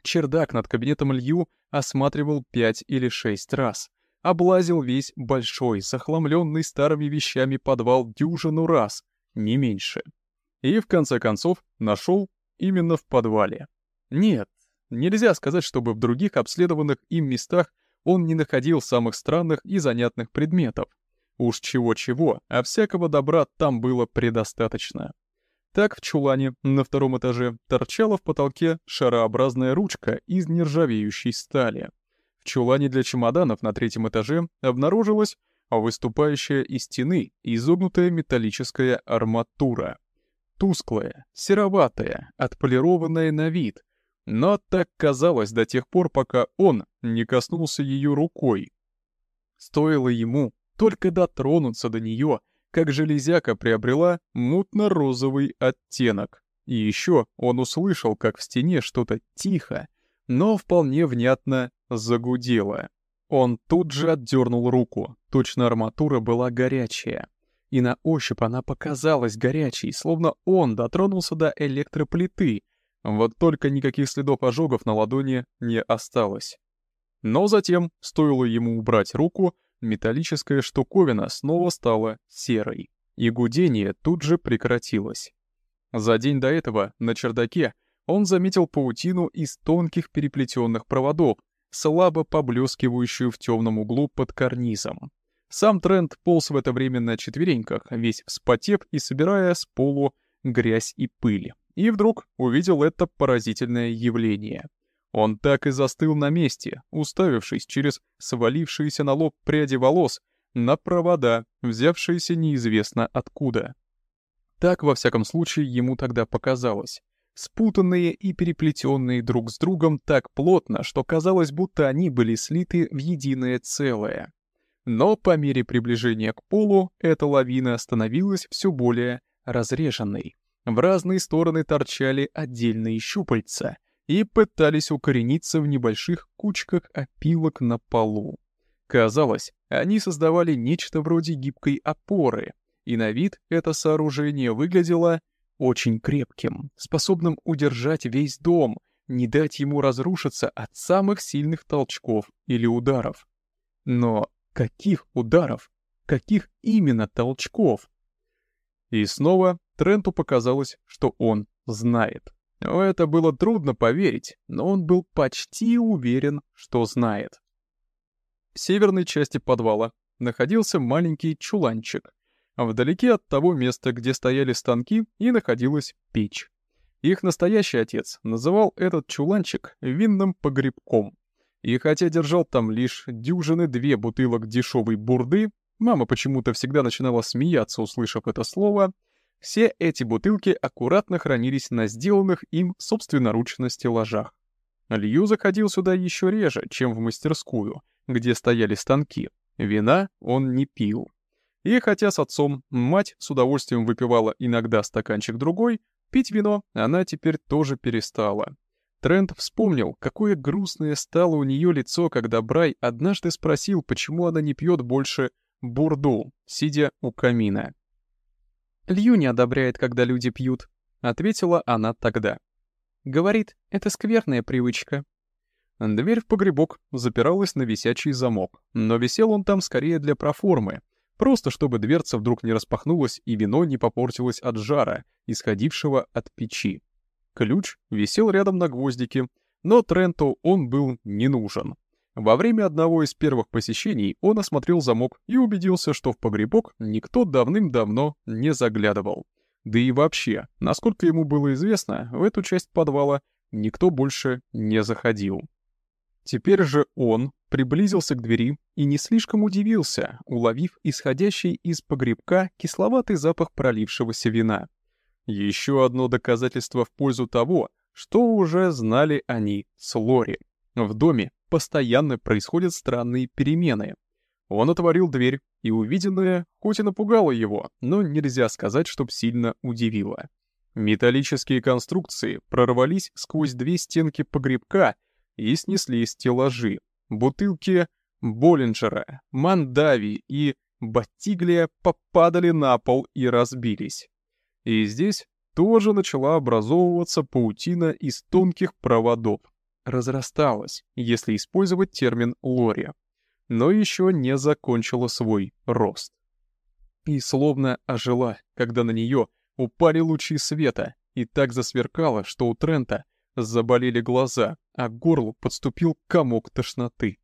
Чердак над кабинетом Лью осматривал пять или шесть раз. Облазил весь большой, захламленный старыми вещами подвал дюжину раз, не меньше. И в конце концов нашел именно в подвале. Нет, Нельзя сказать, чтобы в других обследованных им местах он не находил самых странных и занятных предметов. Уж чего-чего, а всякого добра там было предостаточно. Так в чулане на втором этаже торчала в потолке шарообразная ручка из нержавеющей стали. В чулане для чемоданов на третьем этаже обнаружилась выступающая из стены изогнутая металлическая арматура. Тусклая, сероватая, отполированная на вид — но так казалось до тех пор, пока он не коснулся ее рукой. Стоило ему только дотронуться до нее, как железяка приобрела мутно-розовый оттенок. И еще он услышал, как в стене что-то тихо, но вполне внятно загудело. Он тут же отдернул руку, точно арматура была горячая. И на ощупь она показалась горячей, словно он дотронулся до электроплиты, вот только никаких следов ожогов на ладони не осталось. Но затем, стоило ему убрать руку, металлическая штуковина снова стала серой, и гудение тут же прекратилось. За день до этого на чердаке он заметил паутину из тонких переплетенных проводов, слабо поблескивающую в темном углу под карнизом. Сам Трент полз в это время на четвереньках, весь вспотев и собирая с полу грязь и пыль и вдруг увидел это поразительное явление. Он так и застыл на месте, уставившись через свалившиеся на лоб пряди волос на провода, взявшиеся неизвестно откуда. Так, во всяком случае, ему тогда показалось. спутанные и переплетенные друг с другом так плотно, что казалось, будто они были слиты в единое целое. Но по мере приближения к полу эта лавина становилась все более разреженной. В разные стороны торчали отдельные щупальца и пытались укорениться в небольших кучках опилок на полу. Казалось, они создавали нечто вроде гибкой опоры, и на вид это сооружение выглядело очень крепким, способным удержать весь дом, не дать ему разрушиться от самых сильных толчков или ударов. Но каких ударов? Каких именно толчков? И снова Тренту показалось, что он знает. Это было трудно поверить, но он был почти уверен, что знает. В северной части подвала находился маленький чуланчик, вдалеке от того места, где стояли станки, и находилась печь. Их настоящий отец называл этот чуланчик винным погребком. И хотя держал там лишь дюжины две бутылок дешевой бурды, мама почему-то всегда начинала смеяться, услышав это слово, все эти бутылки аккуратно хранились на сделанных им собственноручно стеллажах. Лью заходил сюда еще реже, чем в мастерскую, где стояли станки. Вина он не пил. И хотя с отцом мать с удовольствием выпивала иногда стаканчик другой, пить вино она теперь тоже перестала. Трент вспомнил, какое грустное стало у нее лицо, когда Брай однажды спросил, почему она не пьет больше бурду, сидя у камина. «Лью не одобряет, когда люди пьют», — ответила она тогда. «Говорит, это скверная привычка». Дверь в погребок запиралась на висячий замок, но висел он там скорее для проформы, Просто чтобы дверца вдруг не распахнулась и вино не попортилось от жара, исходившего от печи. Ключ висел рядом на гвоздике, но Тренту он был не нужен. Во время одного из первых посещений он осмотрел замок и убедился, что в погребок никто давным-давно не заглядывал. Да и вообще, насколько ему было известно, в эту часть подвала никто больше не заходил. Теперь же он приблизился к двери и не слишком удивился, уловив исходящий из погребка кисловатый запах пролившегося вина. Еще одно доказательство в пользу того, что уже знали они с Лори. В доме постоянно происходят странные перемены. Он отворил дверь, и увиденное хоть и напугало его, но нельзя сказать, чтоб сильно удивило. Металлические конструкции прорвались сквозь две стенки погребка и снесли стеллажи, бутылки Боллинджера, Мандави и Баттиглия попадали на пол и разбились. И здесь тоже начала образовываться паутина из тонких проводов. Разрасталась, если использовать термин «лори», но еще не закончила свой рост. И словно ожила, когда на нее упали лучи света, и так засверкало, что у Трента заболели глаза, а к горлу подступил комок тошноты.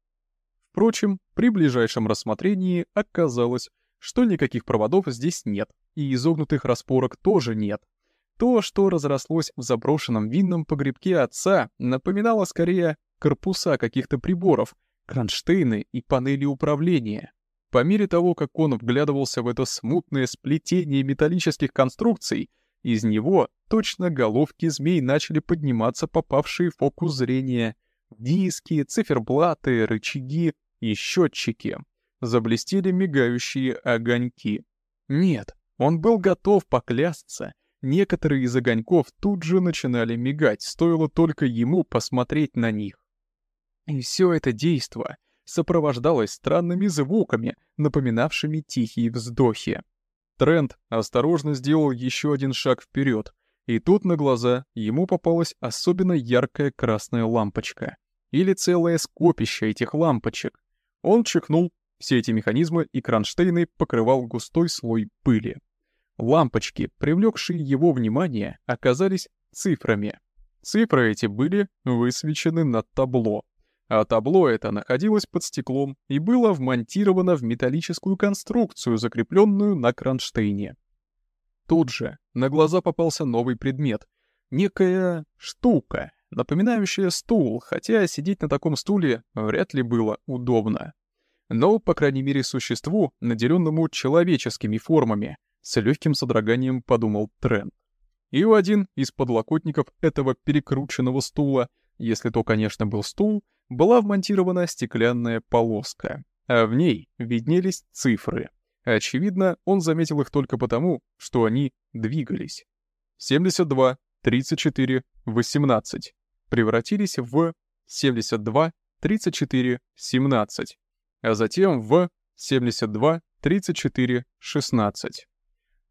Впрочем, при ближайшем рассмотрении оказалось, что никаких проводов здесь нет, и изогнутых распорок тоже нет. То, что разрослось в заброшенном винном погребке отца, напоминало скорее корпуса каких-то приборов, кронштейны и панели управления. По мере того, как он вглядывался в это смутное сплетение металлических конструкций, из него точно головки змей начали подниматься попавшие в фокус зрения. Диски, циферблаты, рычаги и счетчики. Заблестели мигающие огоньки. Нет, он был готов поклясться. Некоторые из огоньков тут же начинали мигать, стоило только ему посмотреть на них. И все это действо сопровождалось странными звуками, напоминавшими тихие вздохи. Трент осторожно сделал еще один шаг вперед, и тут на глаза ему попалась особенно яркая красная лампочка. Или целое скопище этих лампочек. Он чихнул, все эти механизмы и кронштейны покрывал густой слой пыли. Лампочки, привлекшие его внимание, оказались цифрами. Цифры эти были высвечены над табло, а табло это находилось под стеклом и было вмонтировано в металлическую конструкцию, закрепленную на кронштейне. Тут же на глаза попался новый предмет. Некая штука, напоминающая стул, хотя сидеть на таком стуле вряд ли было удобно. Но, по крайней мере, существу, наделенному человеческими формами, с легким содроганием подумал Трент. и в один из подлокотников этого перекрученного стула, если то, конечно, был стул, была вмонтирована стеклянная полоска, а в ней виднелись цифры. Очевидно, он заметил их только потому, что они двигались. 72, 34, 18 превратились в 72, 34, 17, а затем в 72, 34, 16.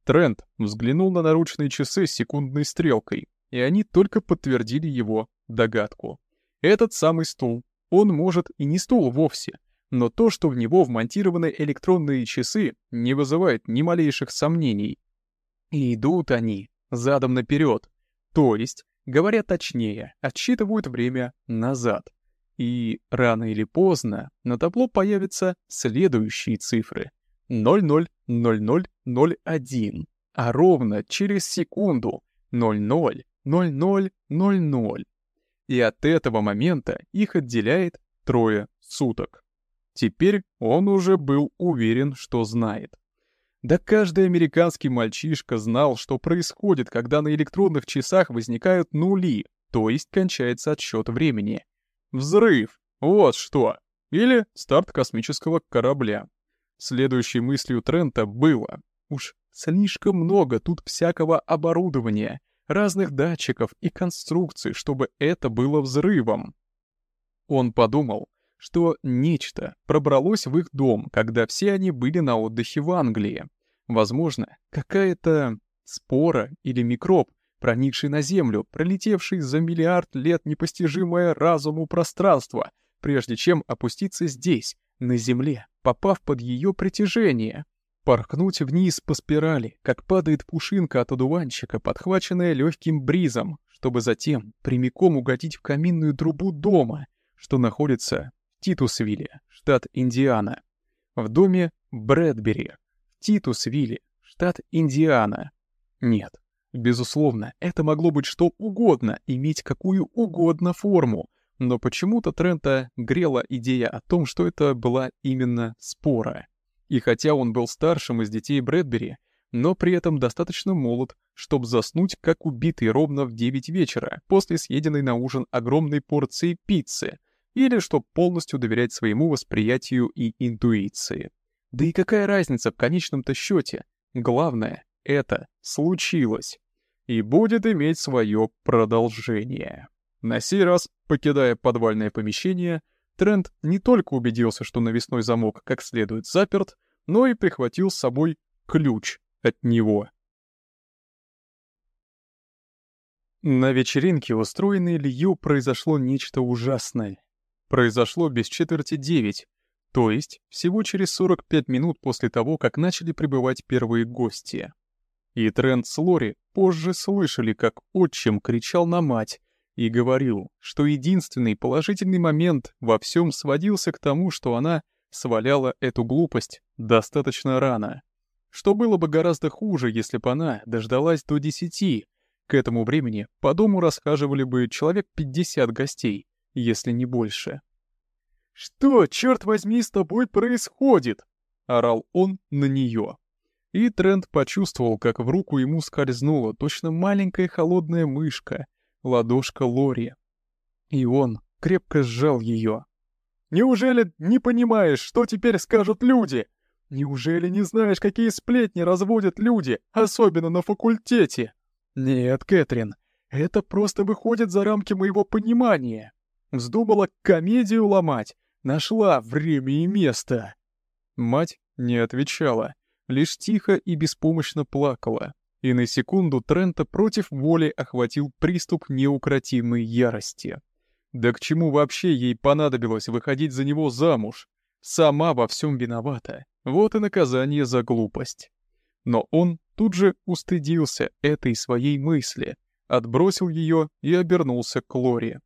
Трент взглянул на наручные часы с секундной стрелкой, и они только подтвердили его догадку. Этот самый стул, он может и не стул вовсе, но то, что в него вмонтированы электронные часы, не вызывает ни малейших сомнений. И идут они задом наперед, то есть, говоря точнее, отсчитывают время назад. И рано или поздно на табло появятся следующие цифры. 000001, а ровно через секунду 000000. И от этого момента их отделяет трое суток. Теперь он уже был уверен, что знает. Да каждый американский мальчишка знал, что происходит, когда на электронных часах возникают нули, то есть кончается отсчет времени. Взрыв! Вот что! Или старт космического корабля. Следующей мыслью Трента было, уж слишком много тут всякого оборудования, разных датчиков и конструкций, чтобы это было взрывом. Он подумал, что нечто пробралось в их дом, когда все они были на отдыхе в Англии. Возможно, какая-то спора или микроб, проникший на Землю, пролетевший за миллиард лет непостижимое разуму пространство, прежде чем опуститься здесь, на Земле, попав под ее притяжение. Порхнуть вниз по спирали, как падает пушинка от одуванчика, подхваченная легким бризом, чтобы затем прямиком угодить в каминную трубу дома, что находится в Титусвилле, штат Индиана. В доме Брэдбери, в Титусвилле, штат Индиана. Нет, безусловно, это могло быть что угодно, иметь какую угодно форму, но почему-то Трента грела идея о том, что это была именно спора. И хотя он был старшим из детей Брэдбери, но при этом достаточно молод, чтобы заснуть как убитый ровно в 9 вечера после съеденной на ужин огромной порции пиццы, или чтобы полностью доверять своему восприятию и интуиции. Да и какая разница в конечном-то счете? Главное, это случилось. И будет иметь свое продолжение. На сей раз, покидая подвальное помещение, Трент не только убедился, что навесной замок как следует заперт, но и прихватил с собой ключ от него. На вечеринке, устроенной Лью, произошло нечто ужасное. Произошло без четверти девять, то есть всего через 45 минут после того, как начали прибывать первые гости. И Трент с Лори позже слышали, как отчим кричал на мать, и говорил, что единственный положительный момент во всем сводился к тому, что она сваляла эту глупость достаточно рано. Что было бы гораздо хуже, если бы она дождалась до десяти. К этому времени по дому расхаживали бы человек 50 гостей, если не больше. «Что, черт возьми, с тобой происходит?» — орал он на нее. И Трент почувствовал, как в руку ему скользнула точно маленькая холодная мышка — ладошка Лори. И он крепко сжал ее. «Неужели не понимаешь, что теперь скажут люди? Неужели не знаешь, какие сплетни разводят люди, особенно на факультете?» «Нет, Кэтрин, это просто выходит за рамки моего понимания. Вздумала комедию ломать, нашла время и место». Мать не отвечала, лишь тихо и беспомощно плакала и на секунду Трента против воли охватил приступ неукротимой ярости. Да к чему вообще ей понадобилось выходить за него замуж? Сама во всем виновата. Вот и наказание за глупость. Но он тут же устыдился этой своей мысли, отбросил ее и обернулся к Лоре.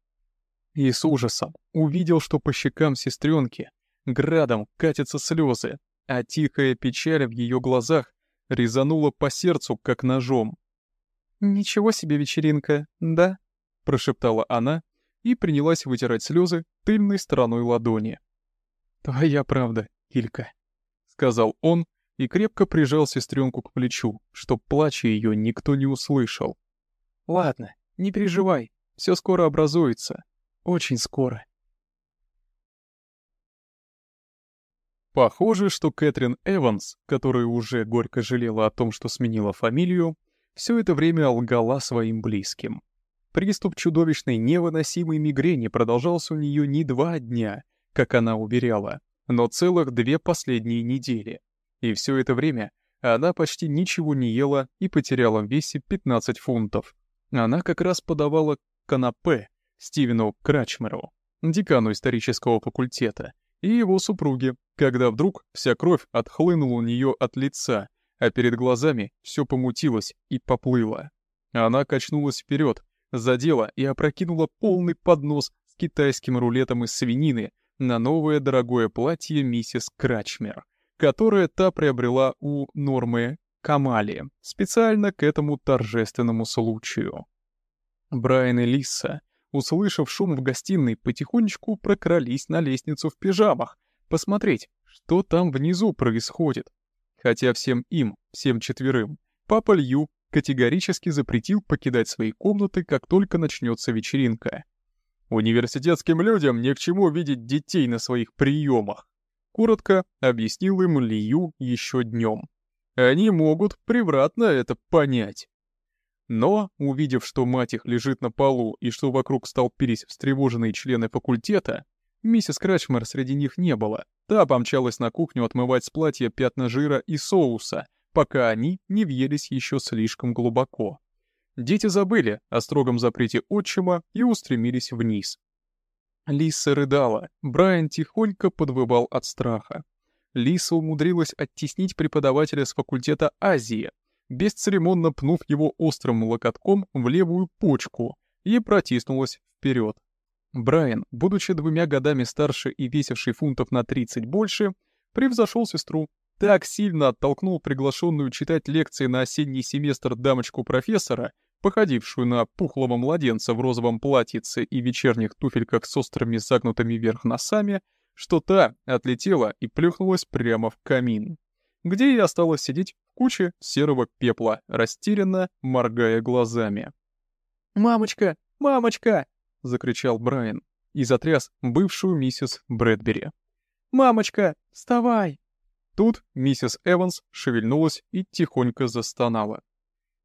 И с ужасом увидел, что по щекам сестренки градом катятся слезы, а тихая печаль в ее глазах резануло по сердцу, как ножом. «Ничего себе вечеринка, да?» — прошептала она и принялась вытирать слезы тыльной стороной ладони. «Твоя правда, Илька», — сказал он и крепко прижал сестренку к плечу, чтоб плача ее никто не услышал. Ладно, не переживай, все скоро образуется. Очень скоро. Похоже, что Кэтрин Эванс, которая уже горько жалела о том, что сменила фамилию, все это время лгала своим близким. Приступ чудовищной невыносимой мигрени продолжался у нее не два дня, как она уверяла, но целых две последние недели. И все это время она почти ничего не ела и потеряла в весе 15 фунтов. Она как раз подавала канапе Стивену Крачмеру, декану исторического факультета, и его супруге, когда вдруг вся кровь отхлынула у нее от лица, а перед глазами все помутилось и поплыло. Она качнулась вперед, задела и опрокинула полный поднос с китайским рулетом из свинины на новое дорогое платье миссис Крачмер, которое та приобрела у Нормы Камали специально к этому торжественному случаю. Брайан и Лиса, услышав шум в гостиной, потихонечку прокрались на лестницу в пижамах, посмотреть, что там внизу происходит. Хотя всем им, всем четверым, папа Лью категорически запретил покидать свои комнаты, как только начнется вечеринка. «Университетским людям ни к чему видеть детей на своих приемах», коротко объяснил им Лью еще днем. Они могут превратно это понять. Но, увидев, что мать их лежит на полу и что вокруг столпились встревоженные члены факультета, Миссис Крачмер среди них не было. Та помчалась на кухню отмывать с платья пятна жира и соуса, пока они не въелись еще слишком глубоко. Дети забыли о строгом запрете отчима и устремились вниз. Лиса рыдала, Брайан тихонько подвывал от страха. Лиса умудрилась оттеснить преподавателя с факультета Азии, бесцеремонно пнув его острым локотком в левую почку, и протиснулась вперед. Брайан, будучи двумя годами старше и весивший фунтов на 30 больше, превзошел сестру, так сильно оттолкнул приглашенную читать лекции на осенний семестр дамочку профессора, походившую на пухлого младенца в розовом платьице и вечерних туфельках с острыми загнутыми вверх носами, что та отлетела и плюхнулась прямо в камин, где и осталась сидеть в куче серого пепла, растерянно моргая глазами. «Мамочка! Мамочка!» — закричал Брайан и затряс бывшую миссис Брэдбери. «Мамочка, вставай!» Тут миссис Эванс шевельнулась и тихонько застонала.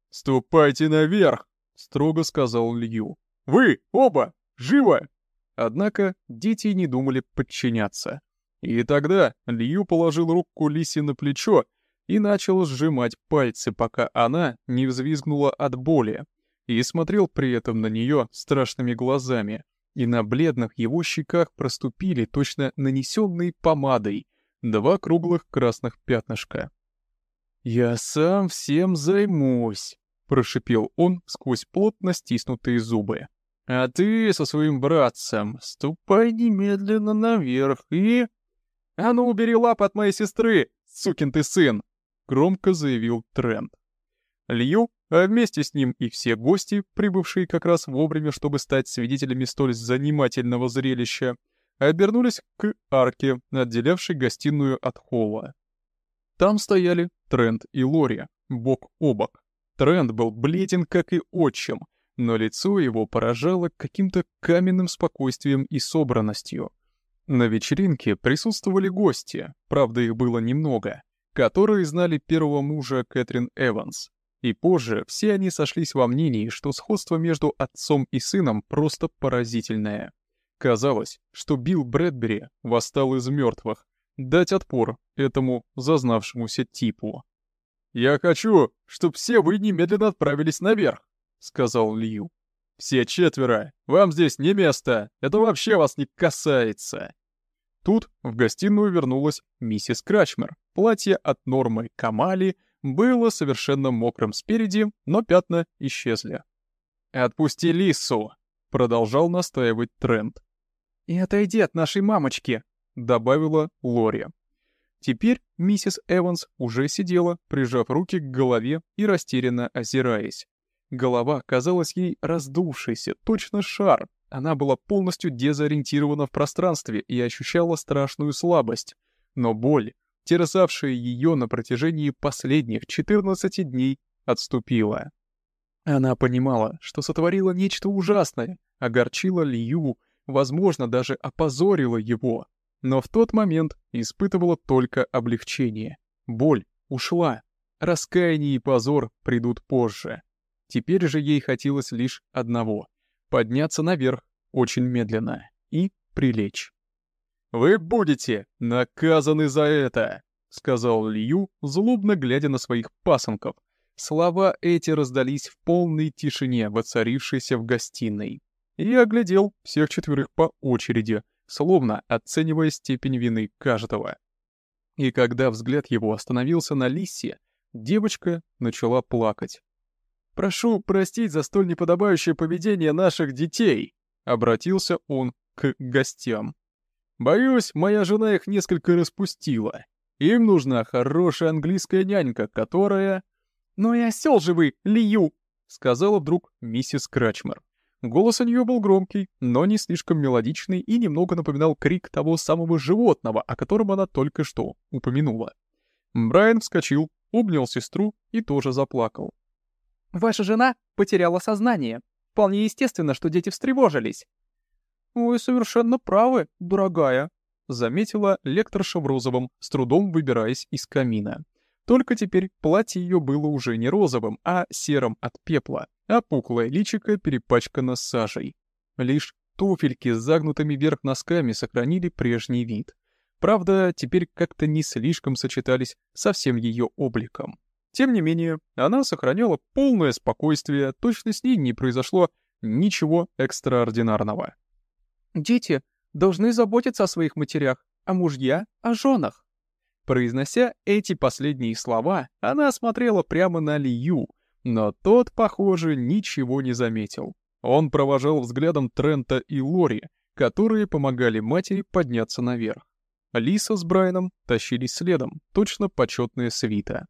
«Ступайте наверх!» — строго сказал Лью. «Вы оба! Живо!» Однако дети не думали подчиняться. И тогда Лью положил руку Лисе на плечо и начал сжимать пальцы, пока она не взвизгнула от боли и смотрел при этом на нее страшными глазами, и на бледных его щеках проступили точно нанесенные помадой два круглых красных пятнышка. «Я сам всем займусь», — прошипел он сквозь плотно стиснутые зубы. «А ты со своим братцем ступай немедленно наверх и...» «А ну, убери лапы от моей сестры, сукин ты сын!» — громко заявил Трент. Лью а вместе с ним и все гости, прибывшие как раз вовремя, чтобы стать свидетелями столь занимательного зрелища, обернулись к арке, отделявшей гостиную от холла. Там стояли Трент и Лори, бок о бок. Трент был бледен, как и отчим, но лицо его поражало каким-то каменным спокойствием и собранностью. На вечеринке присутствовали гости, правда их было немного, которые знали первого мужа Кэтрин Эванс, и позже все они сошлись во мнении, что сходство между отцом и сыном просто поразительное. Казалось, что Билл Брэдбери восстал из мертвых, дать отпор этому зазнавшемуся типу. «Я хочу, чтобы все вы немедленно отправились наверх», — сказал Лью. «Все четверо. Вам здесь не место. Это вообще вас не касается». Тут в гостиную вернулась миссис Крачмер. Платье от Нормы Камали — было совершенно мокрым спереди, но пятна исчезли. «Отпусти Лису!» — продолжал настаивать Трент. «И отойди от нашей мамочки!» — добавила Лори. Теперь миссис Эванс уже сидела, прижав руки к голове и растерянно озираясь. Голова казалась ей раздувшейся, точно шар. Она была полностью дезориентирована в пространстве и ощущала страшную слабость. Но боль, терзавшая ее на протяжении последних 14 дней, отступила. Она понимала, что сотворила нечто ужасное, огорчила Лью, возможно, даже опозорила его. Но в тот момент испытывала только облегчение. Боль ушла. Раскаяние и позор придут позже. Теперь же ей хотелось лишь одного — подняться наверх очень медленно и прилечь. «Вы будете наказаны за это!» — сказал Лью, злобно глядя на своих пасынков. Слова эти раздались в полной тишине, воцарившейся в гостиной. И оглядел всех четверых по очереди, словно оценивая степень вины каждого. И когда взгляд его остановился на Лиссе, девочка начала плакать. «Прошу простить за столь неподобающее поведение наших детей», — обратился он к гостям. «Боюсь, моя жена их несколько распустила. Им нужна хорошая английская нянька, которая...» «Ну и осел же вы, Лию!» — сказала вдруг миссис Крачмер. Голос у нее был громкий, но не слишком мелодичный и немного напоминал крик того самого животного, о котором она только что упомянула. Брайан вскочил, обнял сестру и тоже заплакал. «Ваша жена потеряла сознание. Вполне естественно, что дети встревожились». «Вы совершенно правы, дорогая», — заметила лекторша в розовом, с трудом выбираясь из камина. Только теперь платье ее было уже не розовым, а серым от пепла, а пухлое личико перепачкано сажей. Лишь туфельки с загнутыми вверх носками сохранили прежний вид. Правда, теперь как-то не слишком сочетались со всем ее обликом. Тем не менее, она сохраняла полное спокойствие, точно с ней не произошло ничего экстраординарного. «Дети должны заботиться о своих матерях, а мужья — о женах». Произнося эти последние слова, она смотрела прямо на Лию, но тот, похоже, ничего не заметил. Он провожал взглядом Трента и Лори, которые помогали матери подняться наверх. Лиса с Брайаном тащились следом, точно почетная свита.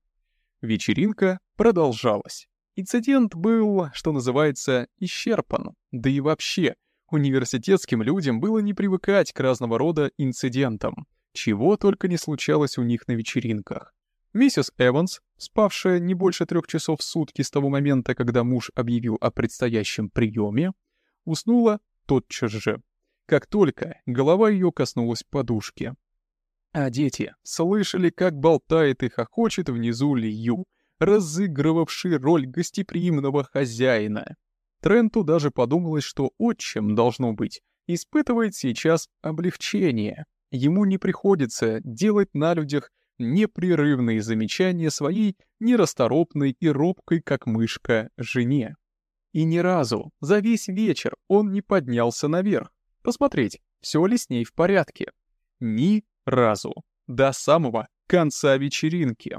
Вечеринка продолжалась. Инцидент был, что называется, исчерпан. Да и вообще, университетским людям было не привыкать к разного рода инцидентам, чего только не случалось у них на вечеринках. Миссис Эванс, спавшая не больше трех часов в сутки с того момента, когда муж объявил о предстоящем приеме, уснула тотчас же, как только голова ее коснулась подушки. А дети слышали, как болтает и хохочет внизу Лью, разыгрывавший роль гостеприимного хозяина. Тренту даже подумалось, что отчим, должно быть, испытывает сейчас облегчение. Ему не приходится делать на людях непрерывные замечания своей нерасторопной и робкой, как мышка, жене. И ни разу за весь вечер он не поднялся наверх, посмотреть, все ли с ней в порядке. Ни разу. До самого конца вечеринки.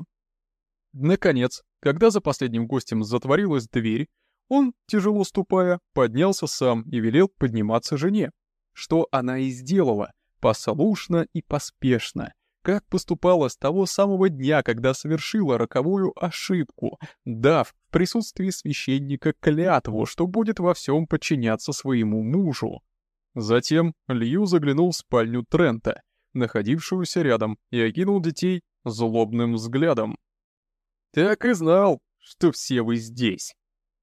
Наконец, когда за последним гостем затворилась дверь, он, тяжело ступая, поднялся сам и велел подниматься жене. Что она и сделала, послушно и поспешно, как поступала с того самого дня, когда совершила роковую ошибку, дав в присутствии священника клятву, что будет во всем подчиняться своему мужу. Затем Лью заглянул в спальню Трента, находившуюся рядом, и окинул детей злобным взглядом. «Так и знал, что все вы здесь!»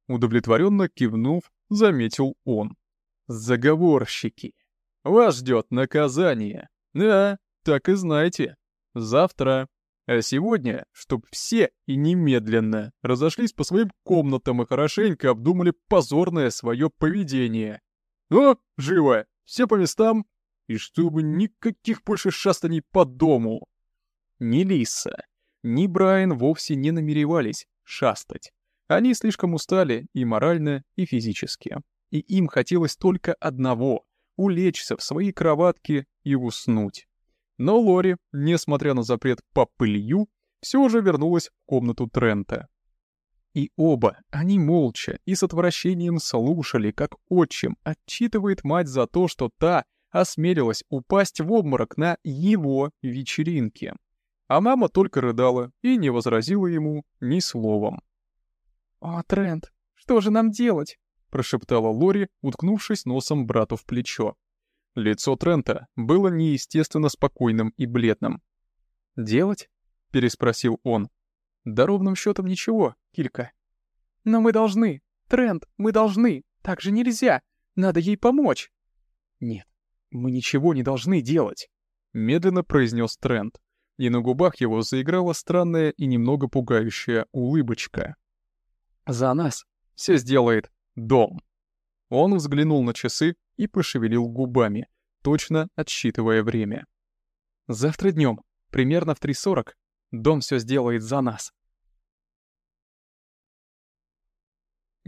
Удовлетворенно кивнув, заметил он. «Заговорщики! Вас ждет наказание! Да, так и знайте. Завтра. А сегодня, чтоб все и немедленно разошлись по своим комнатам и хорошенько обдумали позорное свое поведение. О, живо! Все по местам! И чтобы никаких больше шастаний по дому!» Ни Лиса, ни Брайан вовсе не намеревались шастать. Они слишком устали и морально, и физически. И им хотелось только одного — улечься в свои кроватки и уснуть. Но Лори, несмотря на запрет по пылью, все же вернулась в комнату Трента. И оба, они молча и с отвращением слушали, как отчим отчитывает мать за то, что та осмелилась упасть в обморок на его вечеринке. А мама только рыдала и не возразила ему ни словом. «О, Трент, что же нам делать?» — прошептала Лори, уткнувшись носом брату в плечо. Лицо Трента было неестественно спокойным и бледным. «Делать?» — переспросил он. «Да ровным счетом ничего, Килька». «Но мы должны. Трент, мы должны! Так же нельзя! Надо ей помочь!» «Нет, мы ничего не должны делать», — медленно произнес Трент, и на губах его заиграла странная и немного пугающая улыбочка. «За нас все сделает дом». Он взглянул на часы и пошевелил губами, точно отсчитывая время. «Завтра днем, примерно в 3.40, дом все сделает за нас».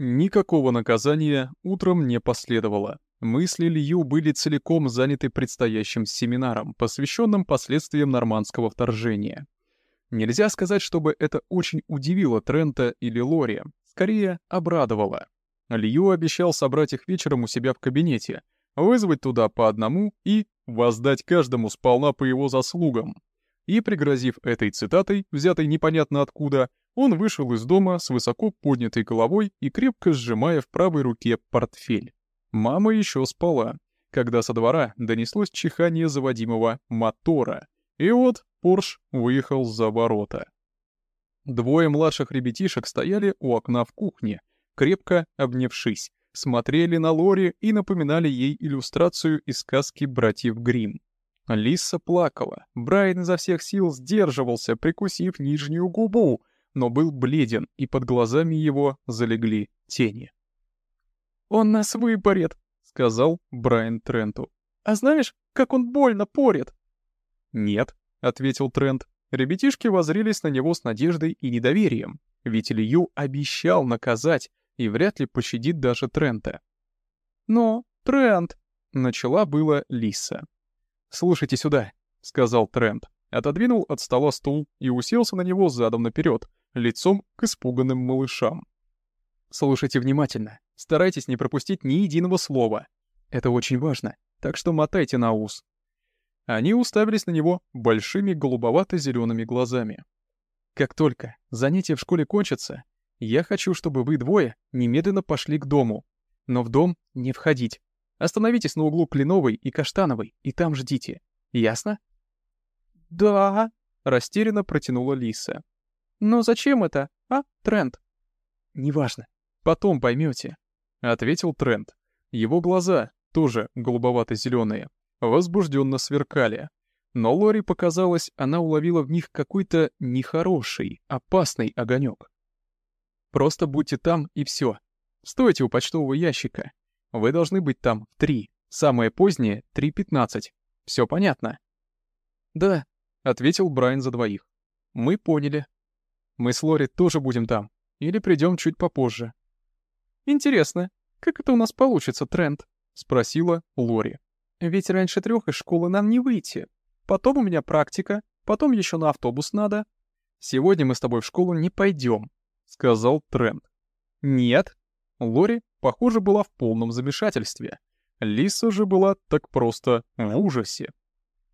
Никакого наказания утром не последовало. Мысли Лью были целиком заняты предстоящим семинаром, посвященным последствиям нормандского вторжения. Нельзя сказать, чтобы это очень удивило Трента или Лори, скорее обрадовало. Лью обещал собрать их вечером у себя в кабинете, вызвать туда по одному и воздать каждому сполна по его заслугам. И, пригрозив этой цитатой, взятой непонятно откуда, он вышел из дома с высоко поднятой головой и крепко сжимая в правой руке портфель. Мама еще спала, когда со двора донеслось чихание заводимого мотора, и вот Порш выехал за ворота. Двое младших ребятишек стояли у окна в кухне, крепко обнявшись, смотрели на Лори и напоминали ей иллюстрацию из сказки «Братьев Гримм». Лиса плакала, Брайан изо всех сил сдерживался, прикусив нижнюю губу, но был бледен, и под глазами его залегли тени. «Он нас выпарит», — сказал Брайан Тренту. «А знаешь, как он больно порит?» «Нет», — ответил Трент. Ребятишки возрились на него с надеждой и недоверием, ведь Илью обещал наказать и вряд ли пощадит даже Трента. «Но, Трент!» — начала было Лиса. «Слушайте сюда», — сказал Трент, отодвинул от стола стул и уселся на него задом наперед, лицом к испуганным малышам. «Слушайте внимательно. Старайтесь не пропустить ни единого слова. Это очень важно, так что мотайте на ус». Они уставились на него большими голубовато-зелеными глазами. «Как только занятия в школе кончатся, я хочу, чтобы вы двое немедленно пошли к дому. Но в дом не входить. Остановитесь на углу Кленовой и Каштановой, и там ждите. Ясно?» «Да», — растерянно протянула Лиса. «Но зачем это, а, Трент?» «Неважно. Потом поймете, ответил Трент. Его глаза, тоже голубовато-зеленые, возбужденно сверкали. Но Лори показалось, она уловила в них какой-то нехороший, опасный огонек. Просто будьте там и все. Стойте у почтового ящика. Вы должны быть там в три, самое позднее — 3.15. Все понятно? Да, — ответил Брайан за двоих. Мы поняли. Мы с Лори тоже будем там. Или придем чуть попозже. «Интересно, как это у нас получится, Трент?» — спросила Лори. «Ведь раньше трех из школы нам не выйти. Потом у меня практика, потом еще на автобус надо». «Сегодня мы с тобой в школу не пойдем», — сказал Трент. «Нет». Лори, похоже, была в полном замешательстве. Лиса же была так просто в ужасе.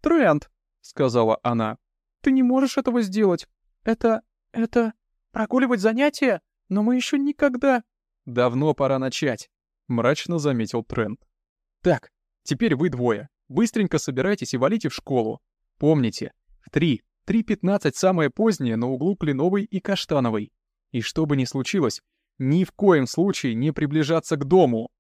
«Трент», — сказала она, — «ты не можешь этого сделать. Это... это... прогуливать занятия? Но мы еще никогда...» «Давно пора начать», — мрачно заметил Трент. «Так, теперь вы двое. Быстренько собирайтесь и валите в школу. Помните, в три, три пятнадцать самое позднее на углу Кленовой и Каштановой. И что бы ни случилось, ни в коем случае не приближаться к дому».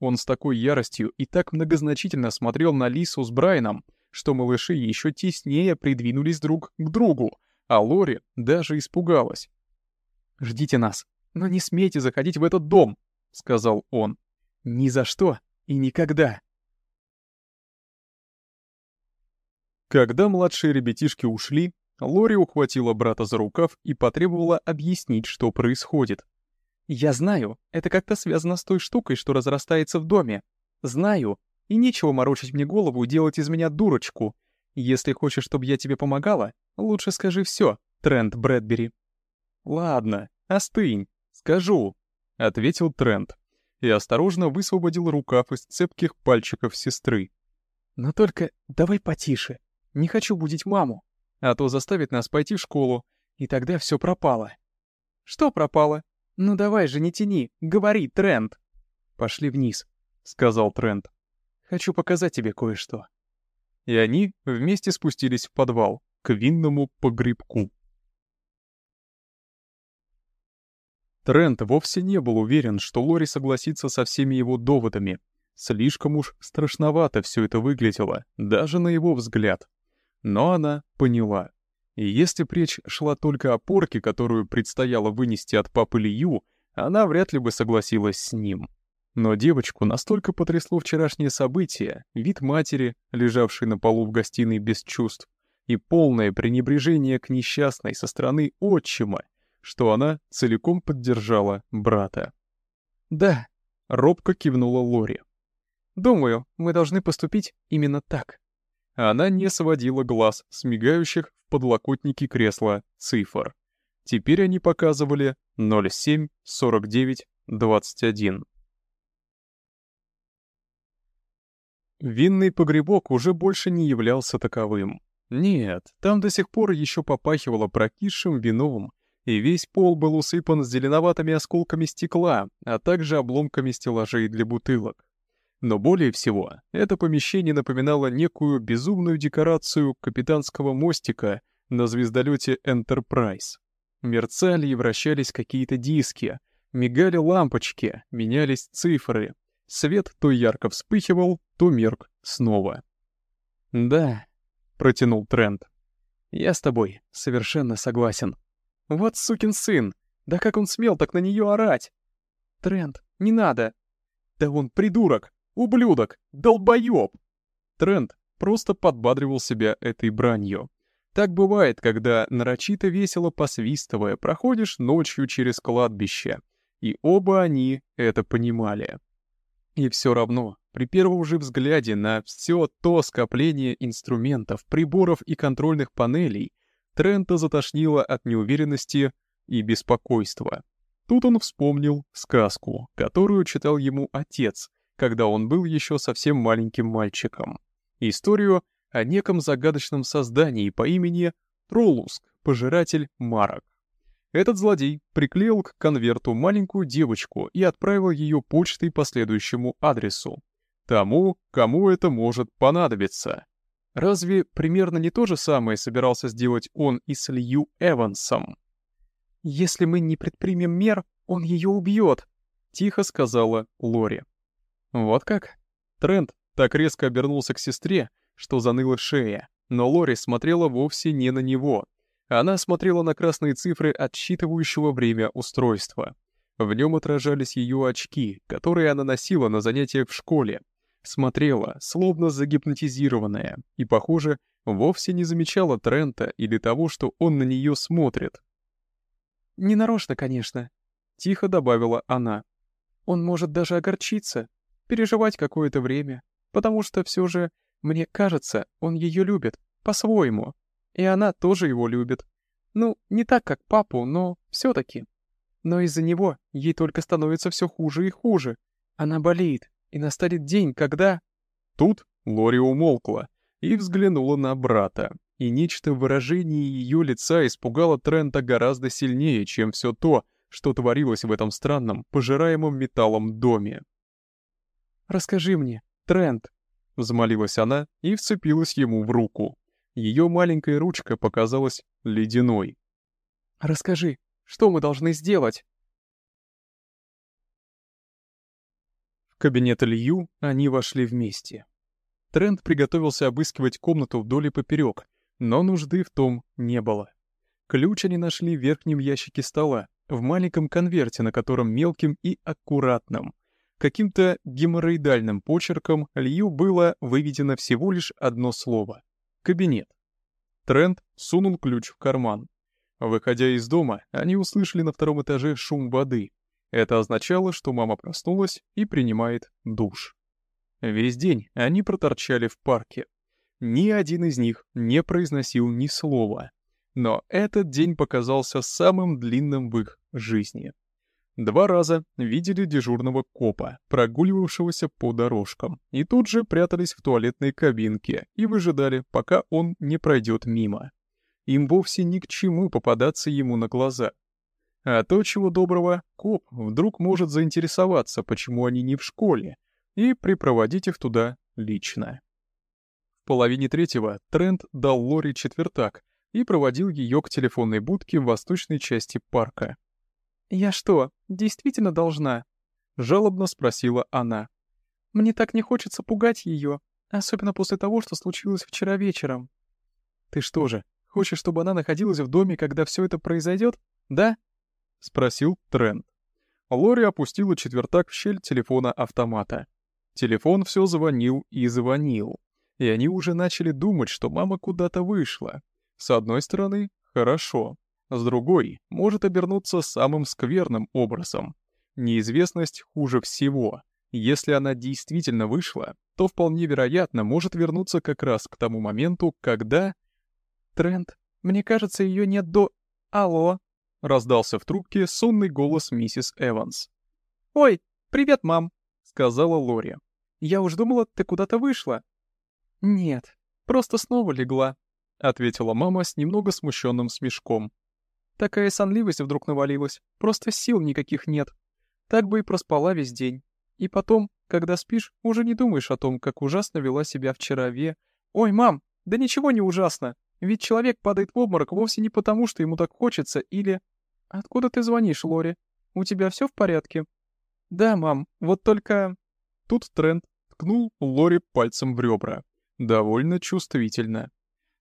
Он с такой яростью и так многозначительно смотрел на Лису с Брайаном, что малыши еще теснее придвинулись друг к другу, а Лори даже испугалась. «Ждите нас», «Но не смейте заходить в этот дом», — сказал он. «Ни за что и никогда». Когда младшие ребятишки ушли, Лори ухватила брата за рукав и потребовала объяснить, что происходит. «Я знаю, это как-то связано с той штукой, что разрастается в доме. Знаю, и нечего морочить мне голову и делать из меня дурочку. Если хочешь, чтобы я тебе помогала, лучше скажи все, Трент Брэдбери». «Ладно, остынь. «Скажу», — ответил Трент и осторожно высвободил рукав из цепких пальчиков сестры. «Но только давай потише. Не хочу будить маму, а то заставит нас пойти в школу, и тогда все пропало». «Что пропало? Ну давай же, не тяни, говори, Трент!» «Пошли вниз», — сказал Трент. «Хочу показать тебе кое-что». И они вместе спустились в подвал, к винному погребку. Трент вовсе не был уверен, что Лори согласится со всеми его доводами. Слишком уж страшновато все это выглядело, даже на его взгляд. Но она поняла. И если речь шла только о порке, которую предстояло вынести от папы Лью, она вряд ли бы согласилась с ним. Но девочку настолько потрясло вчерашнее событие, вид матери, лежавшей на полу в гостиной без чувств, и полное пренебрежение к несчастной со стороны отчима, что она целиком поддержала брата. «Да», — робко кивнула Лори. «Думаю, мы должны поступить именно так». Она не сводила глаз с мигающих в подлокотнике кресла цифр. Теперь они показывали 07, 49, 21. Винный погребок уже больше не являлся таковым. Нет, там до сих пор еще попахивало прокисшим вином, и весь пол был усыпан зеленоватыми осколками стекла, а также обломками стеллажей для бутылок. Но более всего, это помещение напоминало некую безумную декорацию капитанского мостика на звездолете Enterprise. Мерцали и вращались какие-то диски, мигали лампочки, менялись цифры. Свет то ярко вспыхивал, то мерк снова. «Да», — протянул Трент. «Я с тобой совершенно согласен». «Вот сукин сын! Да как он смел так на нее орать?» «Трент, не надо!» «Да он придурок! Ублюдок! Долбоёб!» Трент просто подбадривал себя этой бранью. Так бывает, когда нарочито весело посвистывая проходишь ночью через кладбище. И оба они это понимали. И все равно, при первом же взгляде на все то скопление инструментов, приборов и контрольных панелей, Трента затошнило от неуверенности и беспокойства. Тут он вспомнил сказку, которую читал ему отец, когда он был еще совсем маленьким мальчиком. Историю о неком загадочном создании по имени Тролуск, пожиратель марок. Этот злодей приклеил к конверту маленькую девочку и отправил ее почтой по следующему адресу. Тому, кому это может понадобиться. Разве примерно не то же самое собирался сделать он и с Лью Эвансом? «Если мы не предпримем мер, он ее убьет», — тихо сказала Лори. Вот как? Трент так резко обернулся к сестре, что заныла шея, но Лори смотрела вовсе не на него. Она смотрела на красные цифры отсчитывающего время устройства. В нем отражались ее очки, которые она носила на занятиях в школе. Смотрела, словно загипнотизированная, и, похоже, вовсе не замечала Трента или того, что он на нее смотрит. «Не нарочно, конечно», — тихо добавила она. «Он может даже огорчиться, переживать какое-то время, потому что все же, мне кажется, он ее любит, по-своему, и она тоже его любит. Ну, не так, как папу, но все таки Но из-за него ей только становится все хуже и хуже. Она болеет, и настанет день, когда... Тут Лори умолкла и взглянула на брата, и нечто в выражении ее лица испугало Трента гораздо сильнее, чем все то, что творилось в этом странном, пожираемом металлом доме. «Расскажи мне, Трент», — взмолилась она и вцепилась ему в руку. Ее маленькая ручка показалась ледяной. «Расскажи, что мы должны сделать?» Кабинет Лью они вошли вместе. Трент приготовился обыскивать комнату вдоль и поперек, но нужды в том не было. Ключ они нашли в верхнем ящике стола, в маленьком конверте, на котором мелким и аккуратным Каким-то геморроидальным почерком Лью было выведено всего лишь одно слово — «кабинет». Трент сунул ключ в карман. Выходя из дома, они услышали на втором этаже шум воды. Это означало, что мама проснулась и принимает душ. Весь день они проторчали в парке. Ни один из них не произносил ни слова. Но этот день показался самым длинным в их жизни. Два раза видели дежурного копа, прогуливавшегося по дорожкам, и тут же прятались в туалетной кабинке и выжидали, пока он не пройдет мимо. Им вовсе ни к чему попадаться ему на глаза. А то, чего доброго, коп вдруг может заинтересоваться, почему они не в школе, и припроводить их туда лично. В половине третьего Трент дал Лори четвертак и проводил ее к телефонной будке в восточной части парка. «Я что, действительно должна?» — жалобно спросила она. «Мне так не хочется пугать ее, особенно после того, что случилось вчера вечером». «Ты что же, хочешь, чтобы она находилась в доме, когда все это произойдет? Да?» — спросил Трент. Лори опустила четвертак в щель телефона автомата. Телефон все звонил и звонил, и они уже начали думать, что мама куда-то вышла. С одной стороны, хорошо. С другой, может обернуться самым скверным образом. Неизвестность хуже всего. Если она действительно вышла, то вполне вероятно может вернуться как раз к тому моменту, когда... «Трент, мне кажется, ее нет до... Алло!» Раздался в трубке сонный голос миссис Эванс. «Ой, привет, мам!» — сказала Лори. «Я уж думала, ты куда-то вышла». «Нет, просто снова легла», — ответила мама с немного смущенным смешком. Такая сонливость вдруг навалилась, просто сил никаких нет. Так бы и проспала весь день. И потом, когда спишь, уже не думаешь о том, как ужасно вела себя вчера Ве. «Ой, мам, да ничего не ужасно. Ведь человек падает в обморок вовсе не потому, что ему так хочется, или... Откуда ты звонишь, Лори? У тебя все в порядке? Да, мам, вот только... Тут Трент ткнул Лори пальцем в ребра. Довольно чувствительно.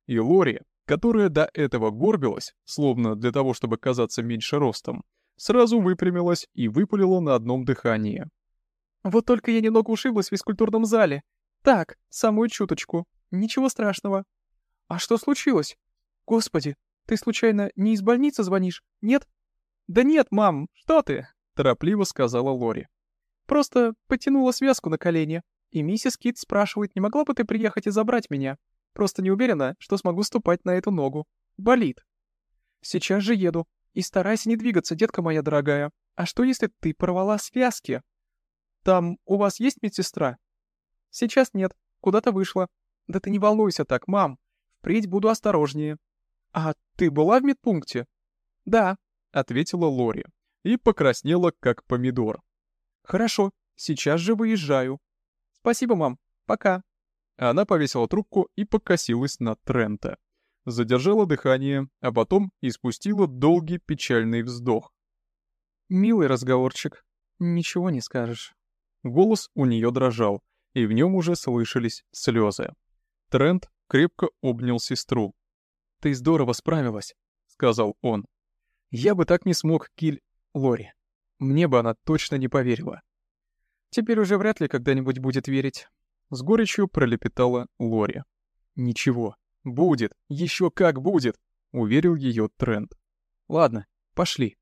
И Лори, которая до этого горбилась, словно для того, чтобы казаться меньше ростом, сразу выпрямилась и выпалила на одном дыхании. «Вот только я немного ушиблась в физкультурном зале. Так, самую чуточку. Ничего страшного». «А что случилось? Господи, ты случайно не из больницы звонишь? Нет?» «Да нет, мам, что ты?» — торопливо сказала Лори. «Просто потянула связку на колени, и миссис Кит спрашивает, не могла бы ты приехать и забрать меня?» Просто не уверена, что смогу ступать на эту ногу. Болит. Сейчас же еду. И старайся не двигаться, детка моя дорогая. А что, если ты порвала связки? Там у вас есть медсестра? Сейчас нет. Куда-то вышла. Да ты не волнуйся так, мам. Впредь буду осторожнее. А ты была в медпункте? Да, ответила Лори. И покраснела, как помидор. Хорошо, сейчас же выезжаю. Спасибо, мам. Пока. Она повесила трубку и покосилась на Трента. Задержала дыхание, а потом испустила долгий печальный вздох. «Милый разговорчик, ничего не скажешь». Голос у нее дрожал, и в нем уже слышались слезы. Трент крепко обнял сестру. «Ты здорово справилась», — сказал он. «Я бы так не смог, Киль... Лори. Мне бы она точно не поверила. Теперь уже вряд ли когда-нибудь будет верить. С горечью пролепетала Лори. «Ничего, будет, еще как будет», — уверил ее Трент. «Ладно, пошли».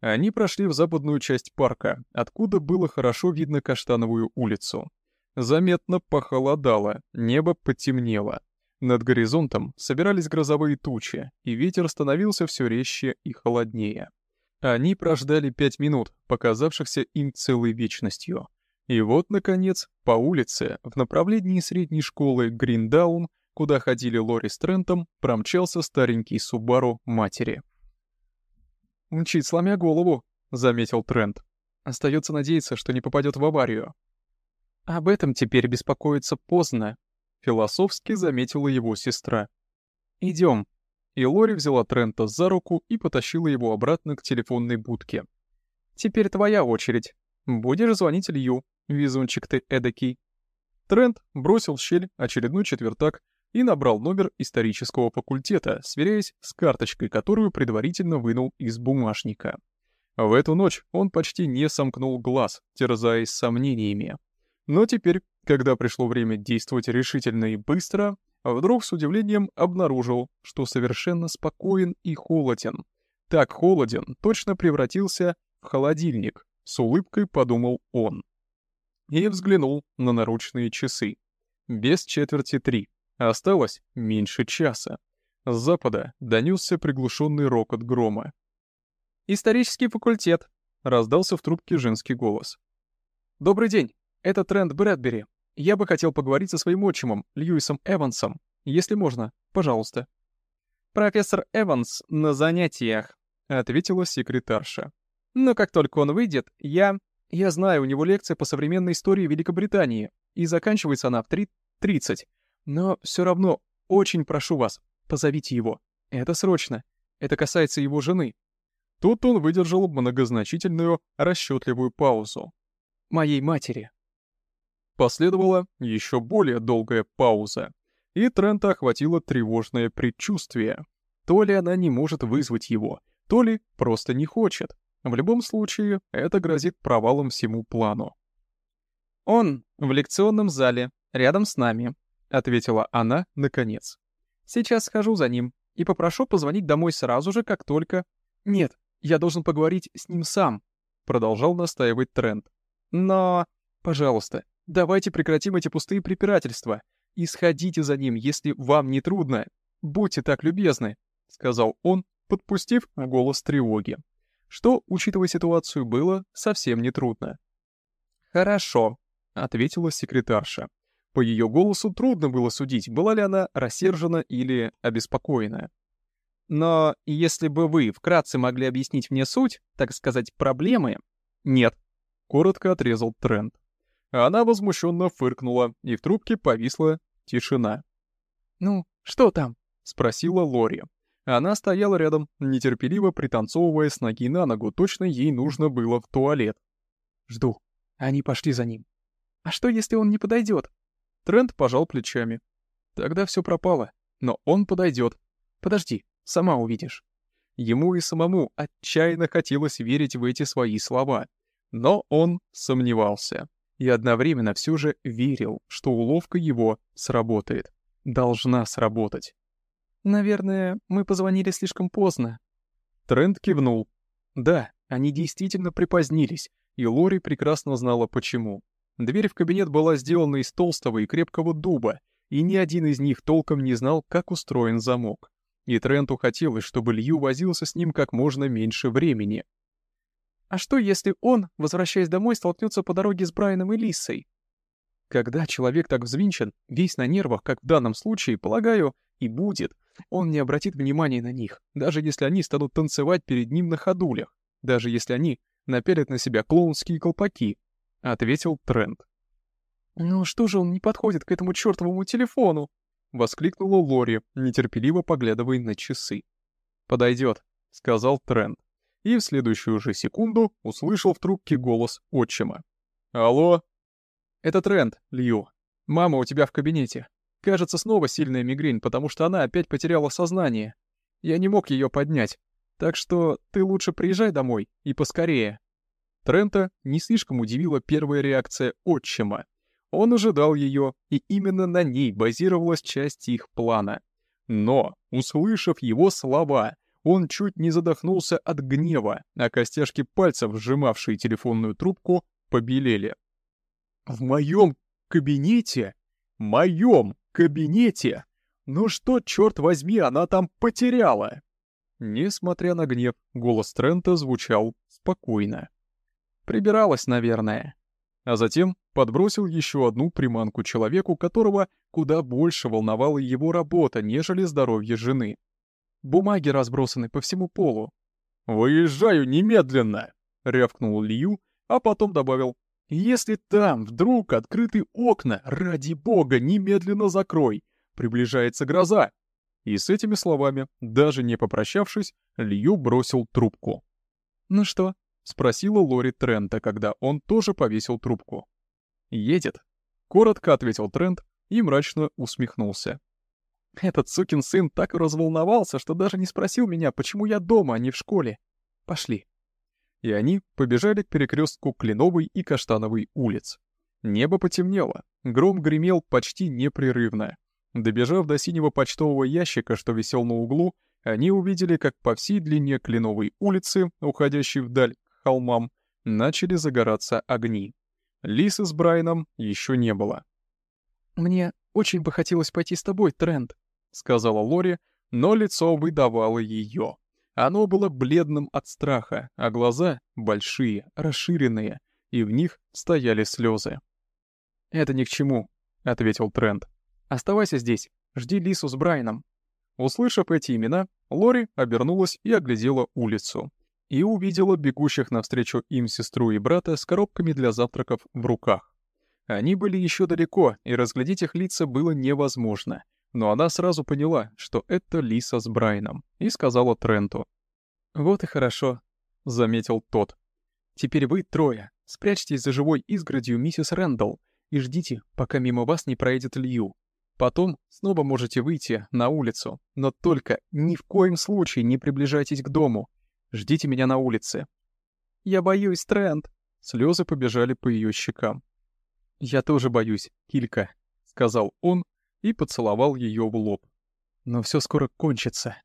Они прошли в западную часть парка, откуда было хорошо видно Каштановую улицу. Заметно похолодало, небо потемнело. Над горизонтом собирались грозовые тучи, и ветер становился все резче и холоднее. Они прождали пять минут, показавшихся им целой вечностью. И вот, наконец, по улице, в направлении средней школы Гриндаун, куда ходили Лори с Трентом, промчался старенький Субару матери. «Мчит, сломя голову», — заметил Трент. «Остается надеяться, что не попадет в аварию». «Об этом теперь беспокоиться поздно», — философски заметила его сестра. «Идем». И Лори взяла Трента за руку и потащила его обратно к телефонной будке. «Теперь твоя очередь. Будешь звонить Лью, Везунчик ты эдакий. Трент бросил в щель очередной четвертак и набрал номер исторического факультета, сверяясь с карточкой, которую предварительно вынул из бумажника. В эту ночь он почти не сомкнул глаз, терзаясь сомнениями. Но теперь, когда пришло время действовать решительно и быстро, вдруг с удивлением обнаружил, что совершенно спокоен и холоден. Так холоден, точно превратился в холодильник, с улыбкой подумал он и взглянул на наручные часы. Без четверти три. Осталось меньше часа. С запада донесся приглушенный рокот грома. «Исторический факультет», — раздался в трубке женский голос. «Добрый день, это Трент Брэдбери. Я бы хотел поговорить со своим отчимом, Льюисом Эвансом. Если можно, пожалуйста». «Профессор Эванс на занятиях», — ответила секретарша. «Но как только он выйдет, я...» Я знаю, у него лекция по современной истории Великобритании, и заканчивается она в 3.30. Но все равно, очень прошу вас, позовите его. Это срочно. Это касается его жены. Тут он выдержал многозначительную, расчетливую паузу. «Моей матери». Последовала еще более долгая пауза, и Трента охватило тревожное предчувствие. То ли она не может вызвать его, то ли просто не хочет. В любом случае, это грозит провалом всему плану. «Он в лекционном зале, рядом с нами», — ответила она наконец. «Сейчас схожу за ним и попрошу позвонить домой сразу же, как только...» «Нет, я должен поговорить с ним сам», — продолжал настаивать Трент. «Но... Пожалуйста, давайте прекратим эти пустые препирательства и сходите за ним, если вам не трудно. Будьте так любезны», — сказал он, подпустив голос тревоги. Что, учитывая ситуацию, было совсем нетрудно. «Хорошо», — ответила секретарша. По ее голосу трудно было судить, была ли она рассержена или обеспокоена. Но если бы вы вкратце могли объяснить мне суть, так сказать, проблемы... Нет, коротко отрезал Трент. Она возмущенно фыркнула, и в трубке повисла тишина. «Ну, что там?» — спросила Лори. Она стояла рядом, нетерпеливо пританцовывая с ноги на ногу, точно ей нужно было в туалет. «Жду. Они пошли за ним. А что, если он не подойдет? Трент пожал плечами. Тогда все пропало. Но он подойдет. Подожди, Сама увидишь». Ему и самому отчаянно хотелось верить в эти свои слова. Но он сомневался. И одновременно все же верил, что уловка его сработает. Должна сработать. «Наверное, мы позвонили слишком поздно». Трент кивнул. Да, они действительно припозднились, и Лори прекрасно знала почему. Дверь в кабинет была сделана из толстого и крепкого дуба, и ни один из них толком не знал, как устроен замок и Тренту хотелось, чтобы Лью возился с ним как можно меньше времени. А что, если он, возвращаясь домой, столкнется по дороге с Брайаном и Лиссой? Когда человек так взвинчен, весь на нервах, как в данном случае, полагаю, и будет, он не обратит внимания на них, даже если они станут танцевать перед ним на ходулях, даже если они напялят на себя клоунские колпаки, — ответил Трент. «Ну что же он не подходит к этому чертовому телефону?» — воскликнула Лори, нетерпеливо поглядывая на часы. «Подойдет», — сказал Трент. И в следующую же секунду услышал в трубке голос отчима. «Алло?» «Это Трент, Лью. Мама у тебя в кабинете. Кажется, снова сильная мигрень, потому что она опять потеряла сознание. Я не мог ее поднять. Так что ты лучше приезжай домой и поскорее». Трента не слишком удивила первая реакция отчима. Он ожидал ее, и именно на ней базировалась часть их плана. Но, услышав его слова, он чуть не задохнулся от гнева, а костяшки пальцев, сжимавшие телефонную трубку, побелели. «В моем кабинете? Моем кабинете? Ну что, черт возьми, она там потеряла?» Несмотря на гнев, голос Трента звучал спокойно. «Прибиралась, наверное». А затем подбросил еще одну приманку человеку, которого куда больше волновала его работа, нежели здоровье жены. Бумаги разбросаны по всему полу. «Выезжаю немедленно!» — рявкнул Лью, а потом добавил. «Если там вдруг открыты окна, ради бога, немедленно закрой! Приближается гроза!» И с этими словами, даже не попрощавшись, Лью бросил трубку. «Ну что?» — спросила Лори Трента, когда он тоже повесил трубку. «Едет», — коротко ответил Трент и мрачно усмехнулся. «Этот сукин сын так разволновался, что даже не спросил меня, почему я дома, а не в школе. Пошли». И они побежали к перекрестку Кленовой и Каштановой улиц. Небо потемнело, гром гремел почти непрерывно. Добежав до синего почтового ящика, что висел на углу, они увидели, как по всей длине Кленовой улицы, уходящей вдаль к холмам, начали загораться огни. Лисы с Брайаном еще не было. «Мне очень бы хотелось пойти с тобой, Трент», — сказала Лори, но лицо выдавало ее. Оно было бледным от страха, а глаза большие, расширенные, и в них стояли слезы. «Это ни к чему», — ответил Трент. «Оставайся здесь, жди Лису с Брайаном». Услышав эти имена, Лори обернулась и оглядела улицу и увидела бегущих навстречу им сестру и брата с коробками для завтраков в руках. Они были еще далеко, и разглядеть их лица было невозможно, но она сразу поняла, что это Лиса с Брайаном, и сказала Тренту. «Вот и хорошо. заметил тот. «Теперь вы трое. Спрячьтесь за живой изгородью миссис Рэндалл и ждите, пока мимо вас не проедет Лью. Потом снова можете выйти на улицу, но только ни в коем случае не приближайтесь к дому. Ждите меня на улице». «Я боюсь, Трент!» Слезы побежали по ее щекам. «Я тоже боюсь, Килька», — сказал он и поцеловал ее в лоб. «Но все скоро кончится».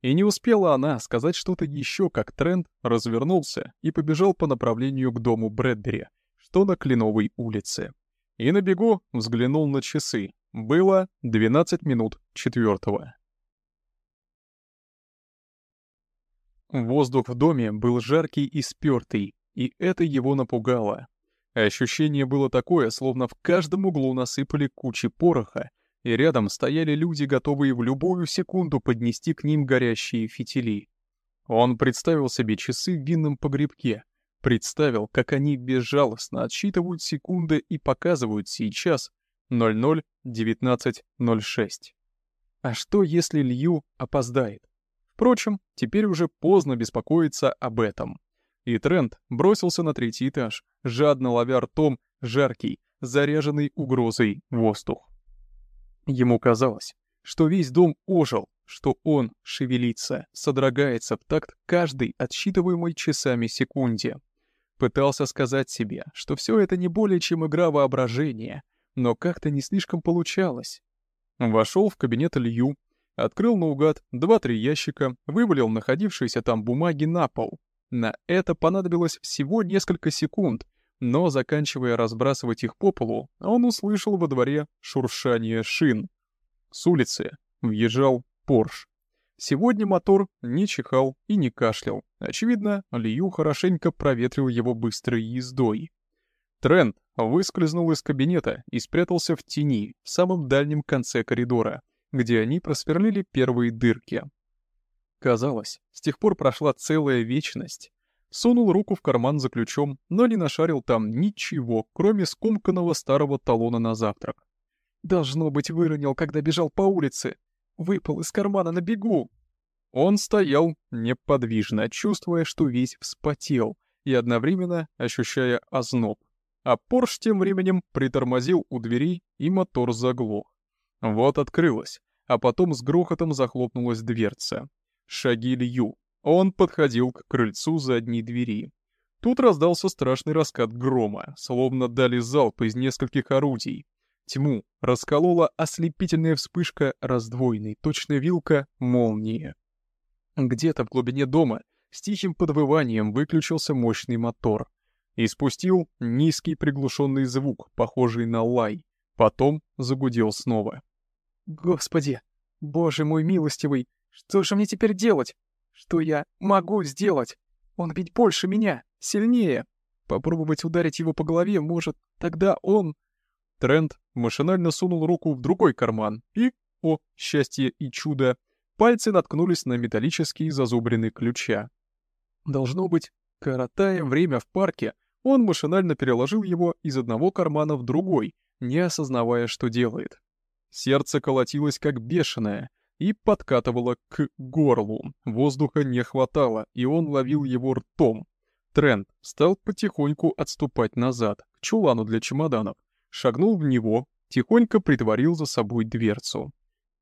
И не успела она сказать что-то еще, как Трент развернулся и побежал по направлению к дому Брэдбери, что на Кленовой улице. И на бегу взглянул на часы. Было 12 минут четвертого. Воздух в доме был жаркий и спёртый, и это его напугало. Ощущение было такое, словно в каждом углу насыпали кучи пороха, и рядом стояли люди, готовые в любую секунду поднести к ним горящие фитили. Он представил себе часы в винном погребке, представил, как они безжалостно отсчитывают секунды и показывают сейчас 00.19.06. А что, если Лью опоздает? Впрочем, теперь уже поздно беспокоиться об этом. И Трент бросился на третий этаж, жадно ловя ртом жаркий, заряженный угрозой воздух. Ему казалось, что весь дом ожил, что он шевелится, содрогается в такт каждой отсчитываемой часами секунде. Пытался сказать себе, что все это не более чем игра воображения, но как-то не слишком получалось. Вошел в кабинет Лью, открыл наугад два-три ящика, вывалил находившиеся там бумаги на пол. На это понадобилось всего несколько секунд — но, заканчивая разбрасывать их по полу, он услышал во дворе шуршание шин. С улицы въезжал Порш. Сегодня мотор не чихал и не кашлял. Очевидно, Лью хорошенько проветрил его быстрой ездой. Трент выскользнул из кабинета и спрятался в тени в самом дальнем конце коридора, где они просверлили первые дырки. Казалось, с тех пор прошла целая вечность. Сунул руку в карман за ключом, но не нашарил там ничего, кроме скомканного старого талона на завтрак. Должно быть, выронил, когда бежал по улице. Выпал из кармана на бегу. Он стоял неподвижно, чувствуя, что весь вспотел, и одновременно ощущая озноб. А Порш тем временем притормозил у дверей, и мотор заглох. Вот открылась, а потом с грохотом захлопнулась дверца. Шаги Лью, он подходил к крыльцу задней двери. Тут раздался страшный раскат грома, словно дали залп из нескольких орудий. Тьму расколола ослепительная вспышка раздвоенной, точно вилка, молнии. Где-то в глубине дома с тихим подвыванием выключился мощный мотор и спустил низкий приглушенный звук, похожий на лай. Потом загудел снова. «Господи! Боже мой милостивый! Что же мне теперь делать? Что я могу сделать? Он ведь больше меня, сильнее. Попробовать ударить его по голове, может, тогда он... Трент машинально сунул руку в другой карман, и, о, счастье и чудо, пальцы наткнулись на металлический зазубренный ключа. Должно быть, коротая время в парке, он машинально переложил его из одного кармана в другой, не осознавая, что делает. Сердце колотилось как бешеное, и подкатывало к горлу. Воздуха не хватало, и он ловил его ртом. Трент стал потихоньку отступать назад, к чулану для чемоданов, шагнул в него, тихонько притворил за собой дверцу.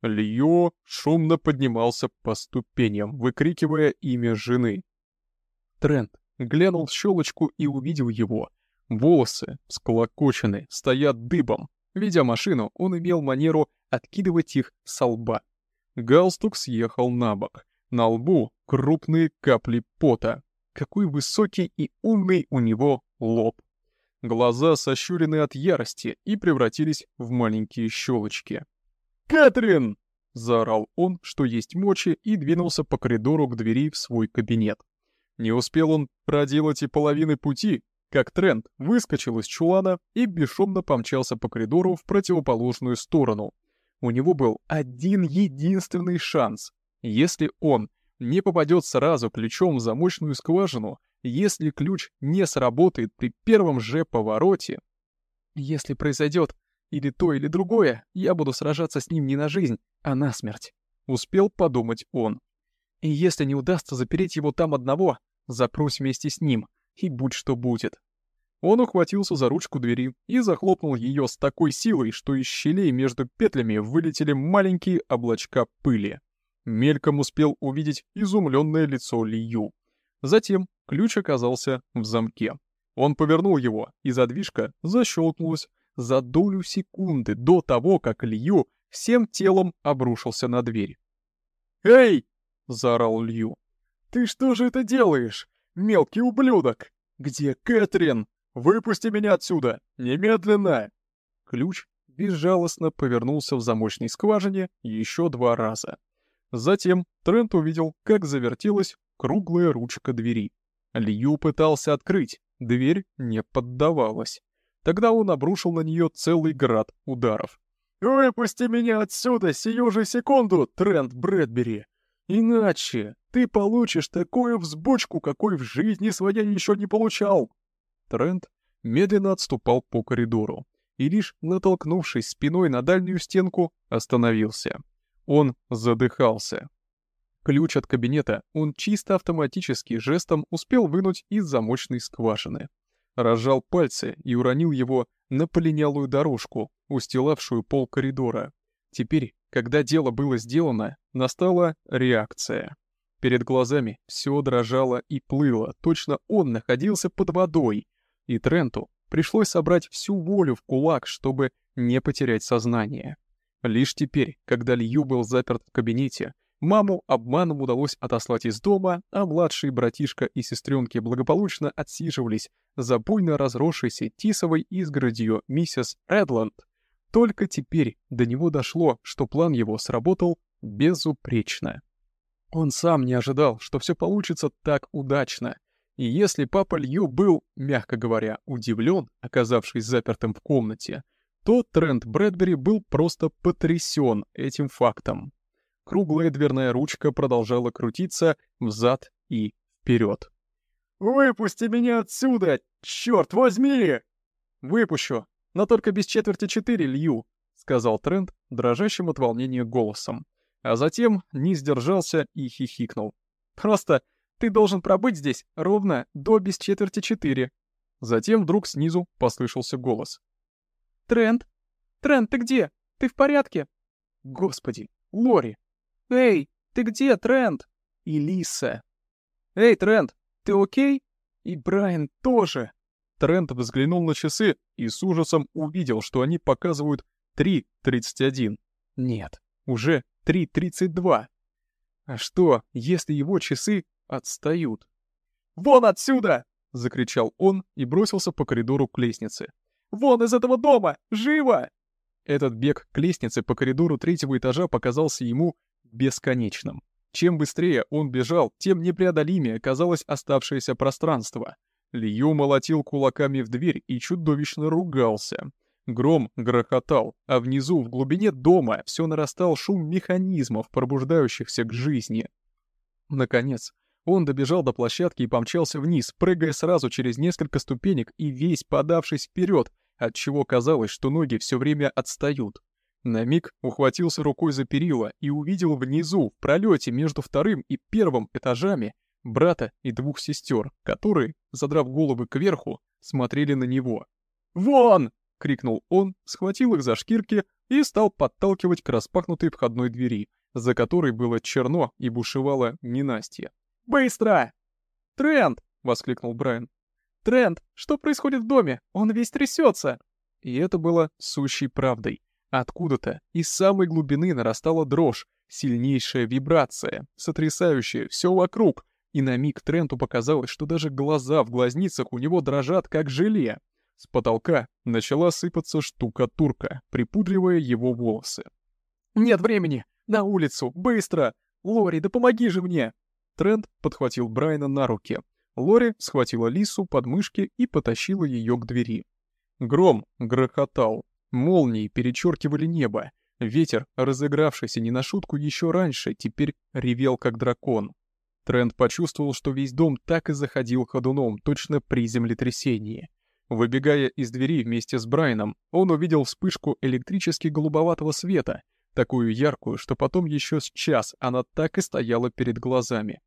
Льё шумно поднимался по ступеням, выкрикивая имя жены. Трент глянул в щелочку и увидел его. Волосы, всклокочены, стоят дыбом. Видя машину, он имел манеру откидывать их со лба. Галстук съехал на бок. На лбу крупные капли пота. Какой высокий и умный у него лоб. Глаза сощурены от ярости и превратились в маленькие щелочки. «Кэтрин!» — заорал он, что есть мочи, и двинулся по коридору к двери в свой кабинет. Не успел он проделать и половины пути, как Трент выскочил из чулана и бесшумно помчался по коридору в противоположную сторону — у него был один единственный шанс. Если он не попадет сразу ключом в замочную скважину, если ключ не сработает при первом же повороте, если произойдет или то, или другое, я буду сражаться с ним не на жизнь, а на смерть. Успел подумать он. И если не удастся запереть его там одного, запрусь вместе с ним, и будь что будет. Он ухватился за ручку двери и захлопнул ее с такой силой, что из щелей между петлями вылетели маленькие облачка пыли. Мельком успел увидеть изумленное лицо Лию. Затем ключ оказался в замке. Он повернул его, и задвижка защелкнулась за долю секунды до того, как Лью всем телом обрушился на дверь. «Эй!» — заорал Лью. «Ты что же это делаешь, мелкий ублюдок? Где Кэтрин? Выпусти меня отсюда! Немедленно!» Ключ безжалостно повернулся в замочной скважине еще два раза. Затем Трент увидел, как завертелась круглая ручка двери. Лью пытался открыть, дверь не поддавалась. Тогда он обрушил на нее целый град ударов. «Выпусти меня отсюда сию же секунду, Трент Брэдбери! Иначе ты получишь такую взбучку, какой в жизни своей еще не получал!» Трент медленно отступал по коридору и лишь натолкнувшись спиной на дальнюю стенку, остановился. Он задыхался. Ключ от кабинета он чисто автоматически жестом успел вынуть из замочной скважины. Разжал пальцы и уронил его на полинялую дорожку, устилавшую пол коридора. Теперь, когда дело было сделано, настала реакция. Перед глазами все дрожало и плыло, точно он находился под водой. И Тренту пришлось собрать всю волю в кулак, чтобы не потерять сознание. Лишь теперь, когда Лью был заперт в кабинете, Маму обманом удалось отослать из дома, а младший братишка и сестренки благополучно отсиживались за буйно разросшейся тисовой изгородью миссис Эдланд. Только теперь до него дошло, что план его сработал безупречно. Он сам не ожидал, что все получится так удачно. И если папа Лью был, мягко говоря, удивлен, оказавшись запертым в комнате, то Трент Брэдбери был просто потрясен этим фактом. Круглая дверная ручка продолжала крутиться взад и вперед. «Выпусти меня отсюда! Черт возьми!» «Выпущу, но только без четверти четыре лью», — сказал Трент дрожащим от волнения голосом. А затем не сдержался и хихикнул. «Просто ты должен пробыть здесь ровно до без четверти четыре». Затем вдруг снизу послышался голос. «Трент? Трент, ты где? Ты в порядке?» «Господи, Лори, «Эй, ты где, Трент?» И Лиса. «Эй, Трент, ты окей?» И Брайан тоже. Трент взглянул на часы и с ужасом увидел, что они показывают 3.31. Нет, уже 3.32. А что, если его часы отстают? «Вон отсюда!» — закричал он и бросился по коридору к лестнице. «Вон из этого дома! Живо!» Этот бег к лестнице по коридору третьего этажа показался ему бесконечным. Чем быстрее он бежал, тем непреодолимее казалось оставшееся пространство. Лью молотил кулаками в дверь и чудовищно ругался. Гром грохотал, а внизу, в глубине дома, все нарастал шум механизмов, пробуждающихся к жизни. Наконец, он добежал до площадки и помчался вниз, прыгая сразу через несколько ступенек и весь подавшись вперед, отчего казалось, что ноги все время отстают. На миг ухватился рукой за перила и увидел внизу, в пролете между вторым и первым этажами, брата и двух сестер, которые, задрав головы кверху, смотрели на него. «Вон!» — крикнул он, схватил их за шкирки и стал подталкивать к распахнутой входной двери, за которой было черно и бушевало ненастье. «Быстро!» «Трент!» — воскликнул Брайан. «Трент, что происходит в доме? Он весь трясется!» И это было сущей правдой. Откуда-то из самой глубины нарастала дрожь, сильнейшая вибрация, сотрясающая все вокруг, и на миг Тренту показалось, что даже глаза в глазницах у него дрожат, как желе. С потолка начала сыпаться штукатурка, припудривая его волосы. «Нет времени! На улицу! Быстро! Лори, да помоги же мне!» Трент подхватил Брайана на руки. Лори схватила Лису под мышки и потащила ее к двери. Гром грохотал, Молнии перечеркивали небо. Ветер, разыгравшийся не на шутку еще раньше, теперь ревел как дракон. Трент почувствовал, что весь дом так и заходил ходуном, точно при землетрясении. Выбегая из двери вместе с Брайаном, он увидел вспышку электрически голубоватого света, такую яркую, что потом еще с час она так и стояла перед глазами.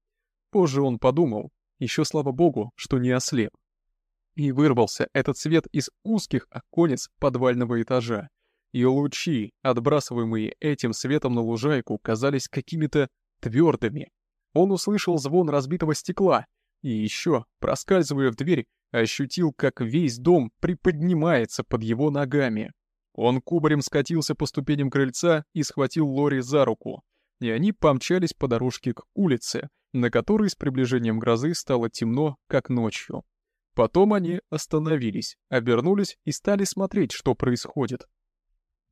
Позже он подумал, Еще слава богу, что не ослеп. И вырвался этот свет из узких оконец подвального этажа. И лучи, отбрасываемые этим светом на лужайку, казались какими-то твердыми. Он услышал звон разбитого стекла и еще, проскальзывая в дверь, ощутил, как весь дом приподнимается под его ногами. Он кубарем скатился по ступеням крыльца и схватил Лори за руку, и они помчались по дорожке к улице, на которой с приближением грозы стало темно, как ночью. Потом они остановились, обернулись и стали смотреть, что происходит.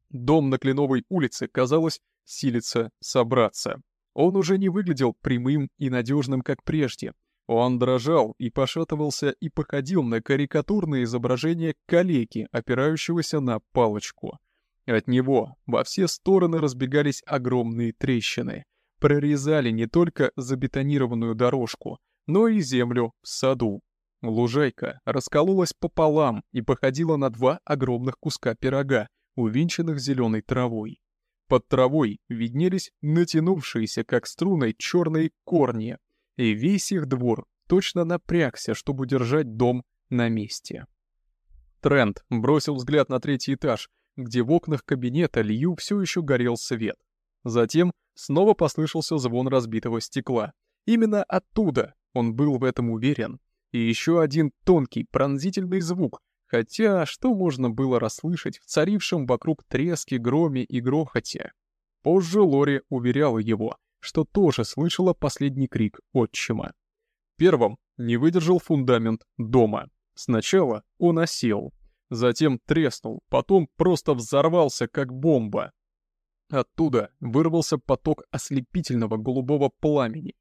Дом на Кленовой улице, казалось, силится собраться. Он уже не выглядел прямым и надежным, как прежде. Он дрожал и пошатывался и походил на карикатурное изображение калеки, опирающегося на палочку. От него во все стороны разбегались огромные трещины. Прорезали не только забетонированную дорожку, но и землю в саду. Лужайка раскололась пополам и походила на два огромных куска пирога, увенчанных зеленой травой. Под травой виднелись натянувшиеся, как струной, черные корни, и весь их двор точно напрягся, чтобы держать дом на месте. Трент бросил взгляд на третий этаж, где в окнах кабинета Лью все еще горел свет. Затем снова послышался звон разбитого стекла. Именно оттуда, он был в этом уверен. И еще один тонкий, пронзительный звук, Хотя, что можно было расслышать в царившем вокруг треске, громе и грохоте? Позже Лори уверяла его, что тоже слышала последний крик отчима. Первым не выдержал фундамент дома. Сначала он осел, затем треснул, потом просто взорвался, как бомба. Оттуда вырвался поток ослепительного голубого пламени.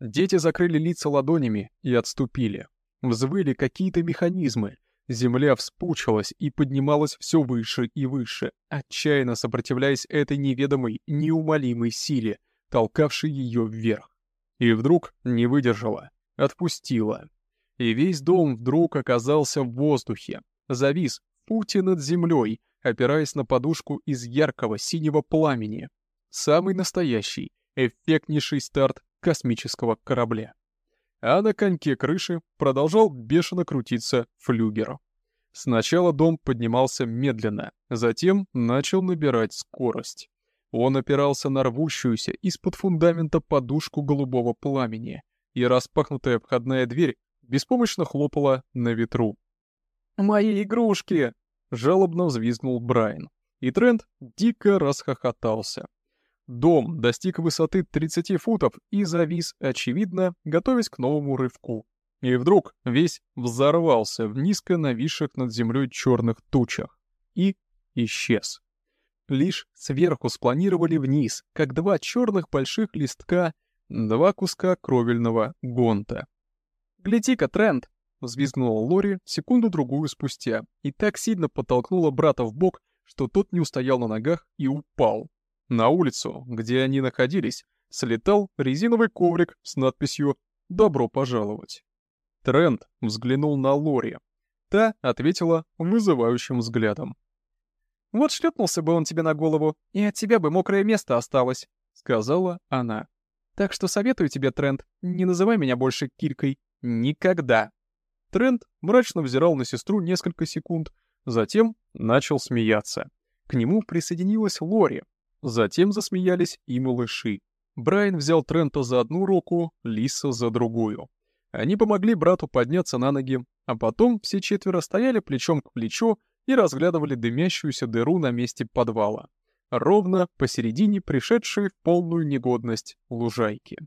Дети закрыли лица ладонями и отступили. Взвыли какие-то механизмы, Земля вспучилась и поднималась все выше и выше, отчаянно сопротивляясь этой неведомой, неумолимой силе, толкавшей ее вверх. И вдруг не выдержала, отпустила. И весь дом вдруг оказался в воздухе, завис в пути над землей, опираясь на подушку из яркого синего пламени. Самый настоящий, эффектнейший старт космического корабля а на коньке крыши продолжал бешено крутиться флюгер. Сначала дом поднимался медленно, затем начал набирать скорость. Он опирался на рвущуюся из-под фундамента подушку голубого пламени, и распахнутая входная дверь беспомощно хлопала на ветру. «Мои игрушки!» — жалобно взвизгнул Брайан, и Трент дико расхохотался. Дом достиг высоты 30 футов и завис, очевидно, готовясь к новому рывку. И вдруг весь взорвался в низко нависших над землей черных тучах. И исчез. Лишь сверху спланировали вниз, как два черных больших листка, два куска кровельного гонта. «Гляди-ка, Трент!» — взвизгнула Лори секунду-другую спустя и так сильно подтолкнула брата в бок, что тот не устоял на ногах и упал. На улицу, где они находились, слетал резиновый коврик с надписью «Добро пожаловать». Трент взглянул на Лори. Та ответила вызывающим взглядом. «Вот шлепнулся бы он тебе на голову, и от тебя бы мокрое место осталось», — сказала она. «Так что советую тебе, Трент, не называй меня больше Киркой. Никогда». Трент мрачно взирал на сестру несколько секунд, затем начал смеяться. К нему присоединилась Лори, Затем засмеялись и малыши. Брайан взял Трента за одну руку, Лиса за другую. Они помогли брату подняться на ноги, а потом все четверо стояли плечом к плечу и разглядывали дымящуюся дыру на месте подвала. Ровно посередине пришедшей в полную негодность лужайки.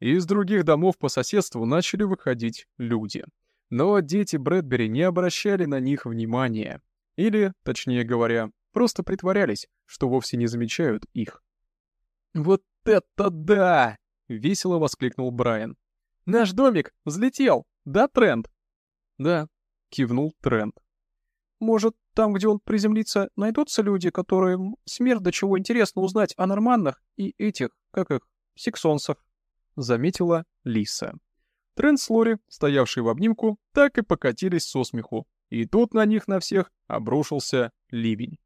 Из других домов по соседству начали выходить люди. Но дети Брэдбери не обращали на них внимания. Или, точнее говоря, просто притворялись, что вовсе не замечают их. «Вот это да!» — весело воскликнул Брайан. «Наш домик взлетел, да, Трент?» «Да», — кивнул Трент. «Может, там, где он приземлится, найдутся люди, которым смерть до чего интересно узнать о норманнах и этих, как их, сексонцах?» — заметила Лиса. Трент с Лори, стоявшие в обнимку, так и покатились со смеху, и тут на них на всех обрушился ливень.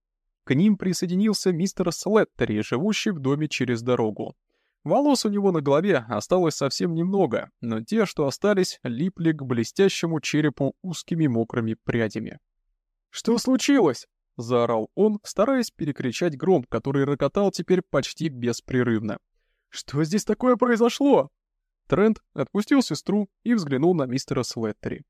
К ним присоединился мистер Слеттери, живущий в доме через дорогу. Волос у него на голове осталось совсем немного, но те, что остались, липли к блестящему черепу узкими мокрыми прядями. «Что случилось?» — заорал он, стараясь перекричать гром, который рокотал теперь почти беспрерывно. «Что здесь такое произошло?» Трент отпустил сестру и взглянул на мистера Слеттери.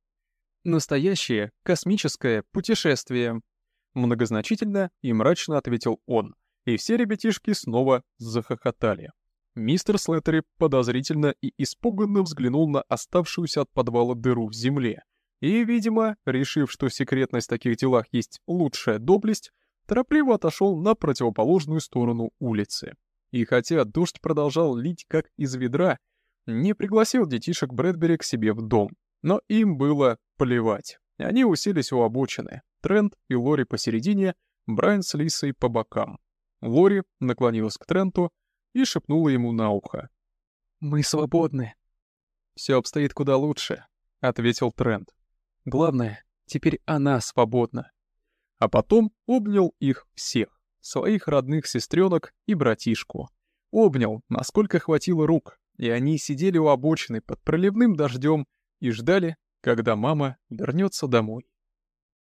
«Настоящее космическое путешествие», — многозначительно и мрачно ответил он, и все ребятишки снова захохотали. Мистер Слеттери подозрительно и испуганно взглянул на оставшуюся от подвала дыру в земле, и, видимо, решив, что секретность в таких делах есть лучшая доблесть, торопливо отошел на противоположную сторону улицы. И хотя дождь продолжал лить как из ведра, не пригласил детишек Брэдбери к себе в дом. Но им было плевать. Они уселись у обочины. Трент и Лори посередине, Брайан с Лисой по бокам. Лори наклонилась к Тренту и шепнула ему на ухо. «Мы свободны». «Все обстоит куда лучше», — ответил Трент. «Главное, теперь она свободна». А потом обнял их всех, своих родных сестренок и братишку. Обнял, насколько хватило рук, и они сидели у обочины под проливным дождем и ждали, когда мама вернется домой.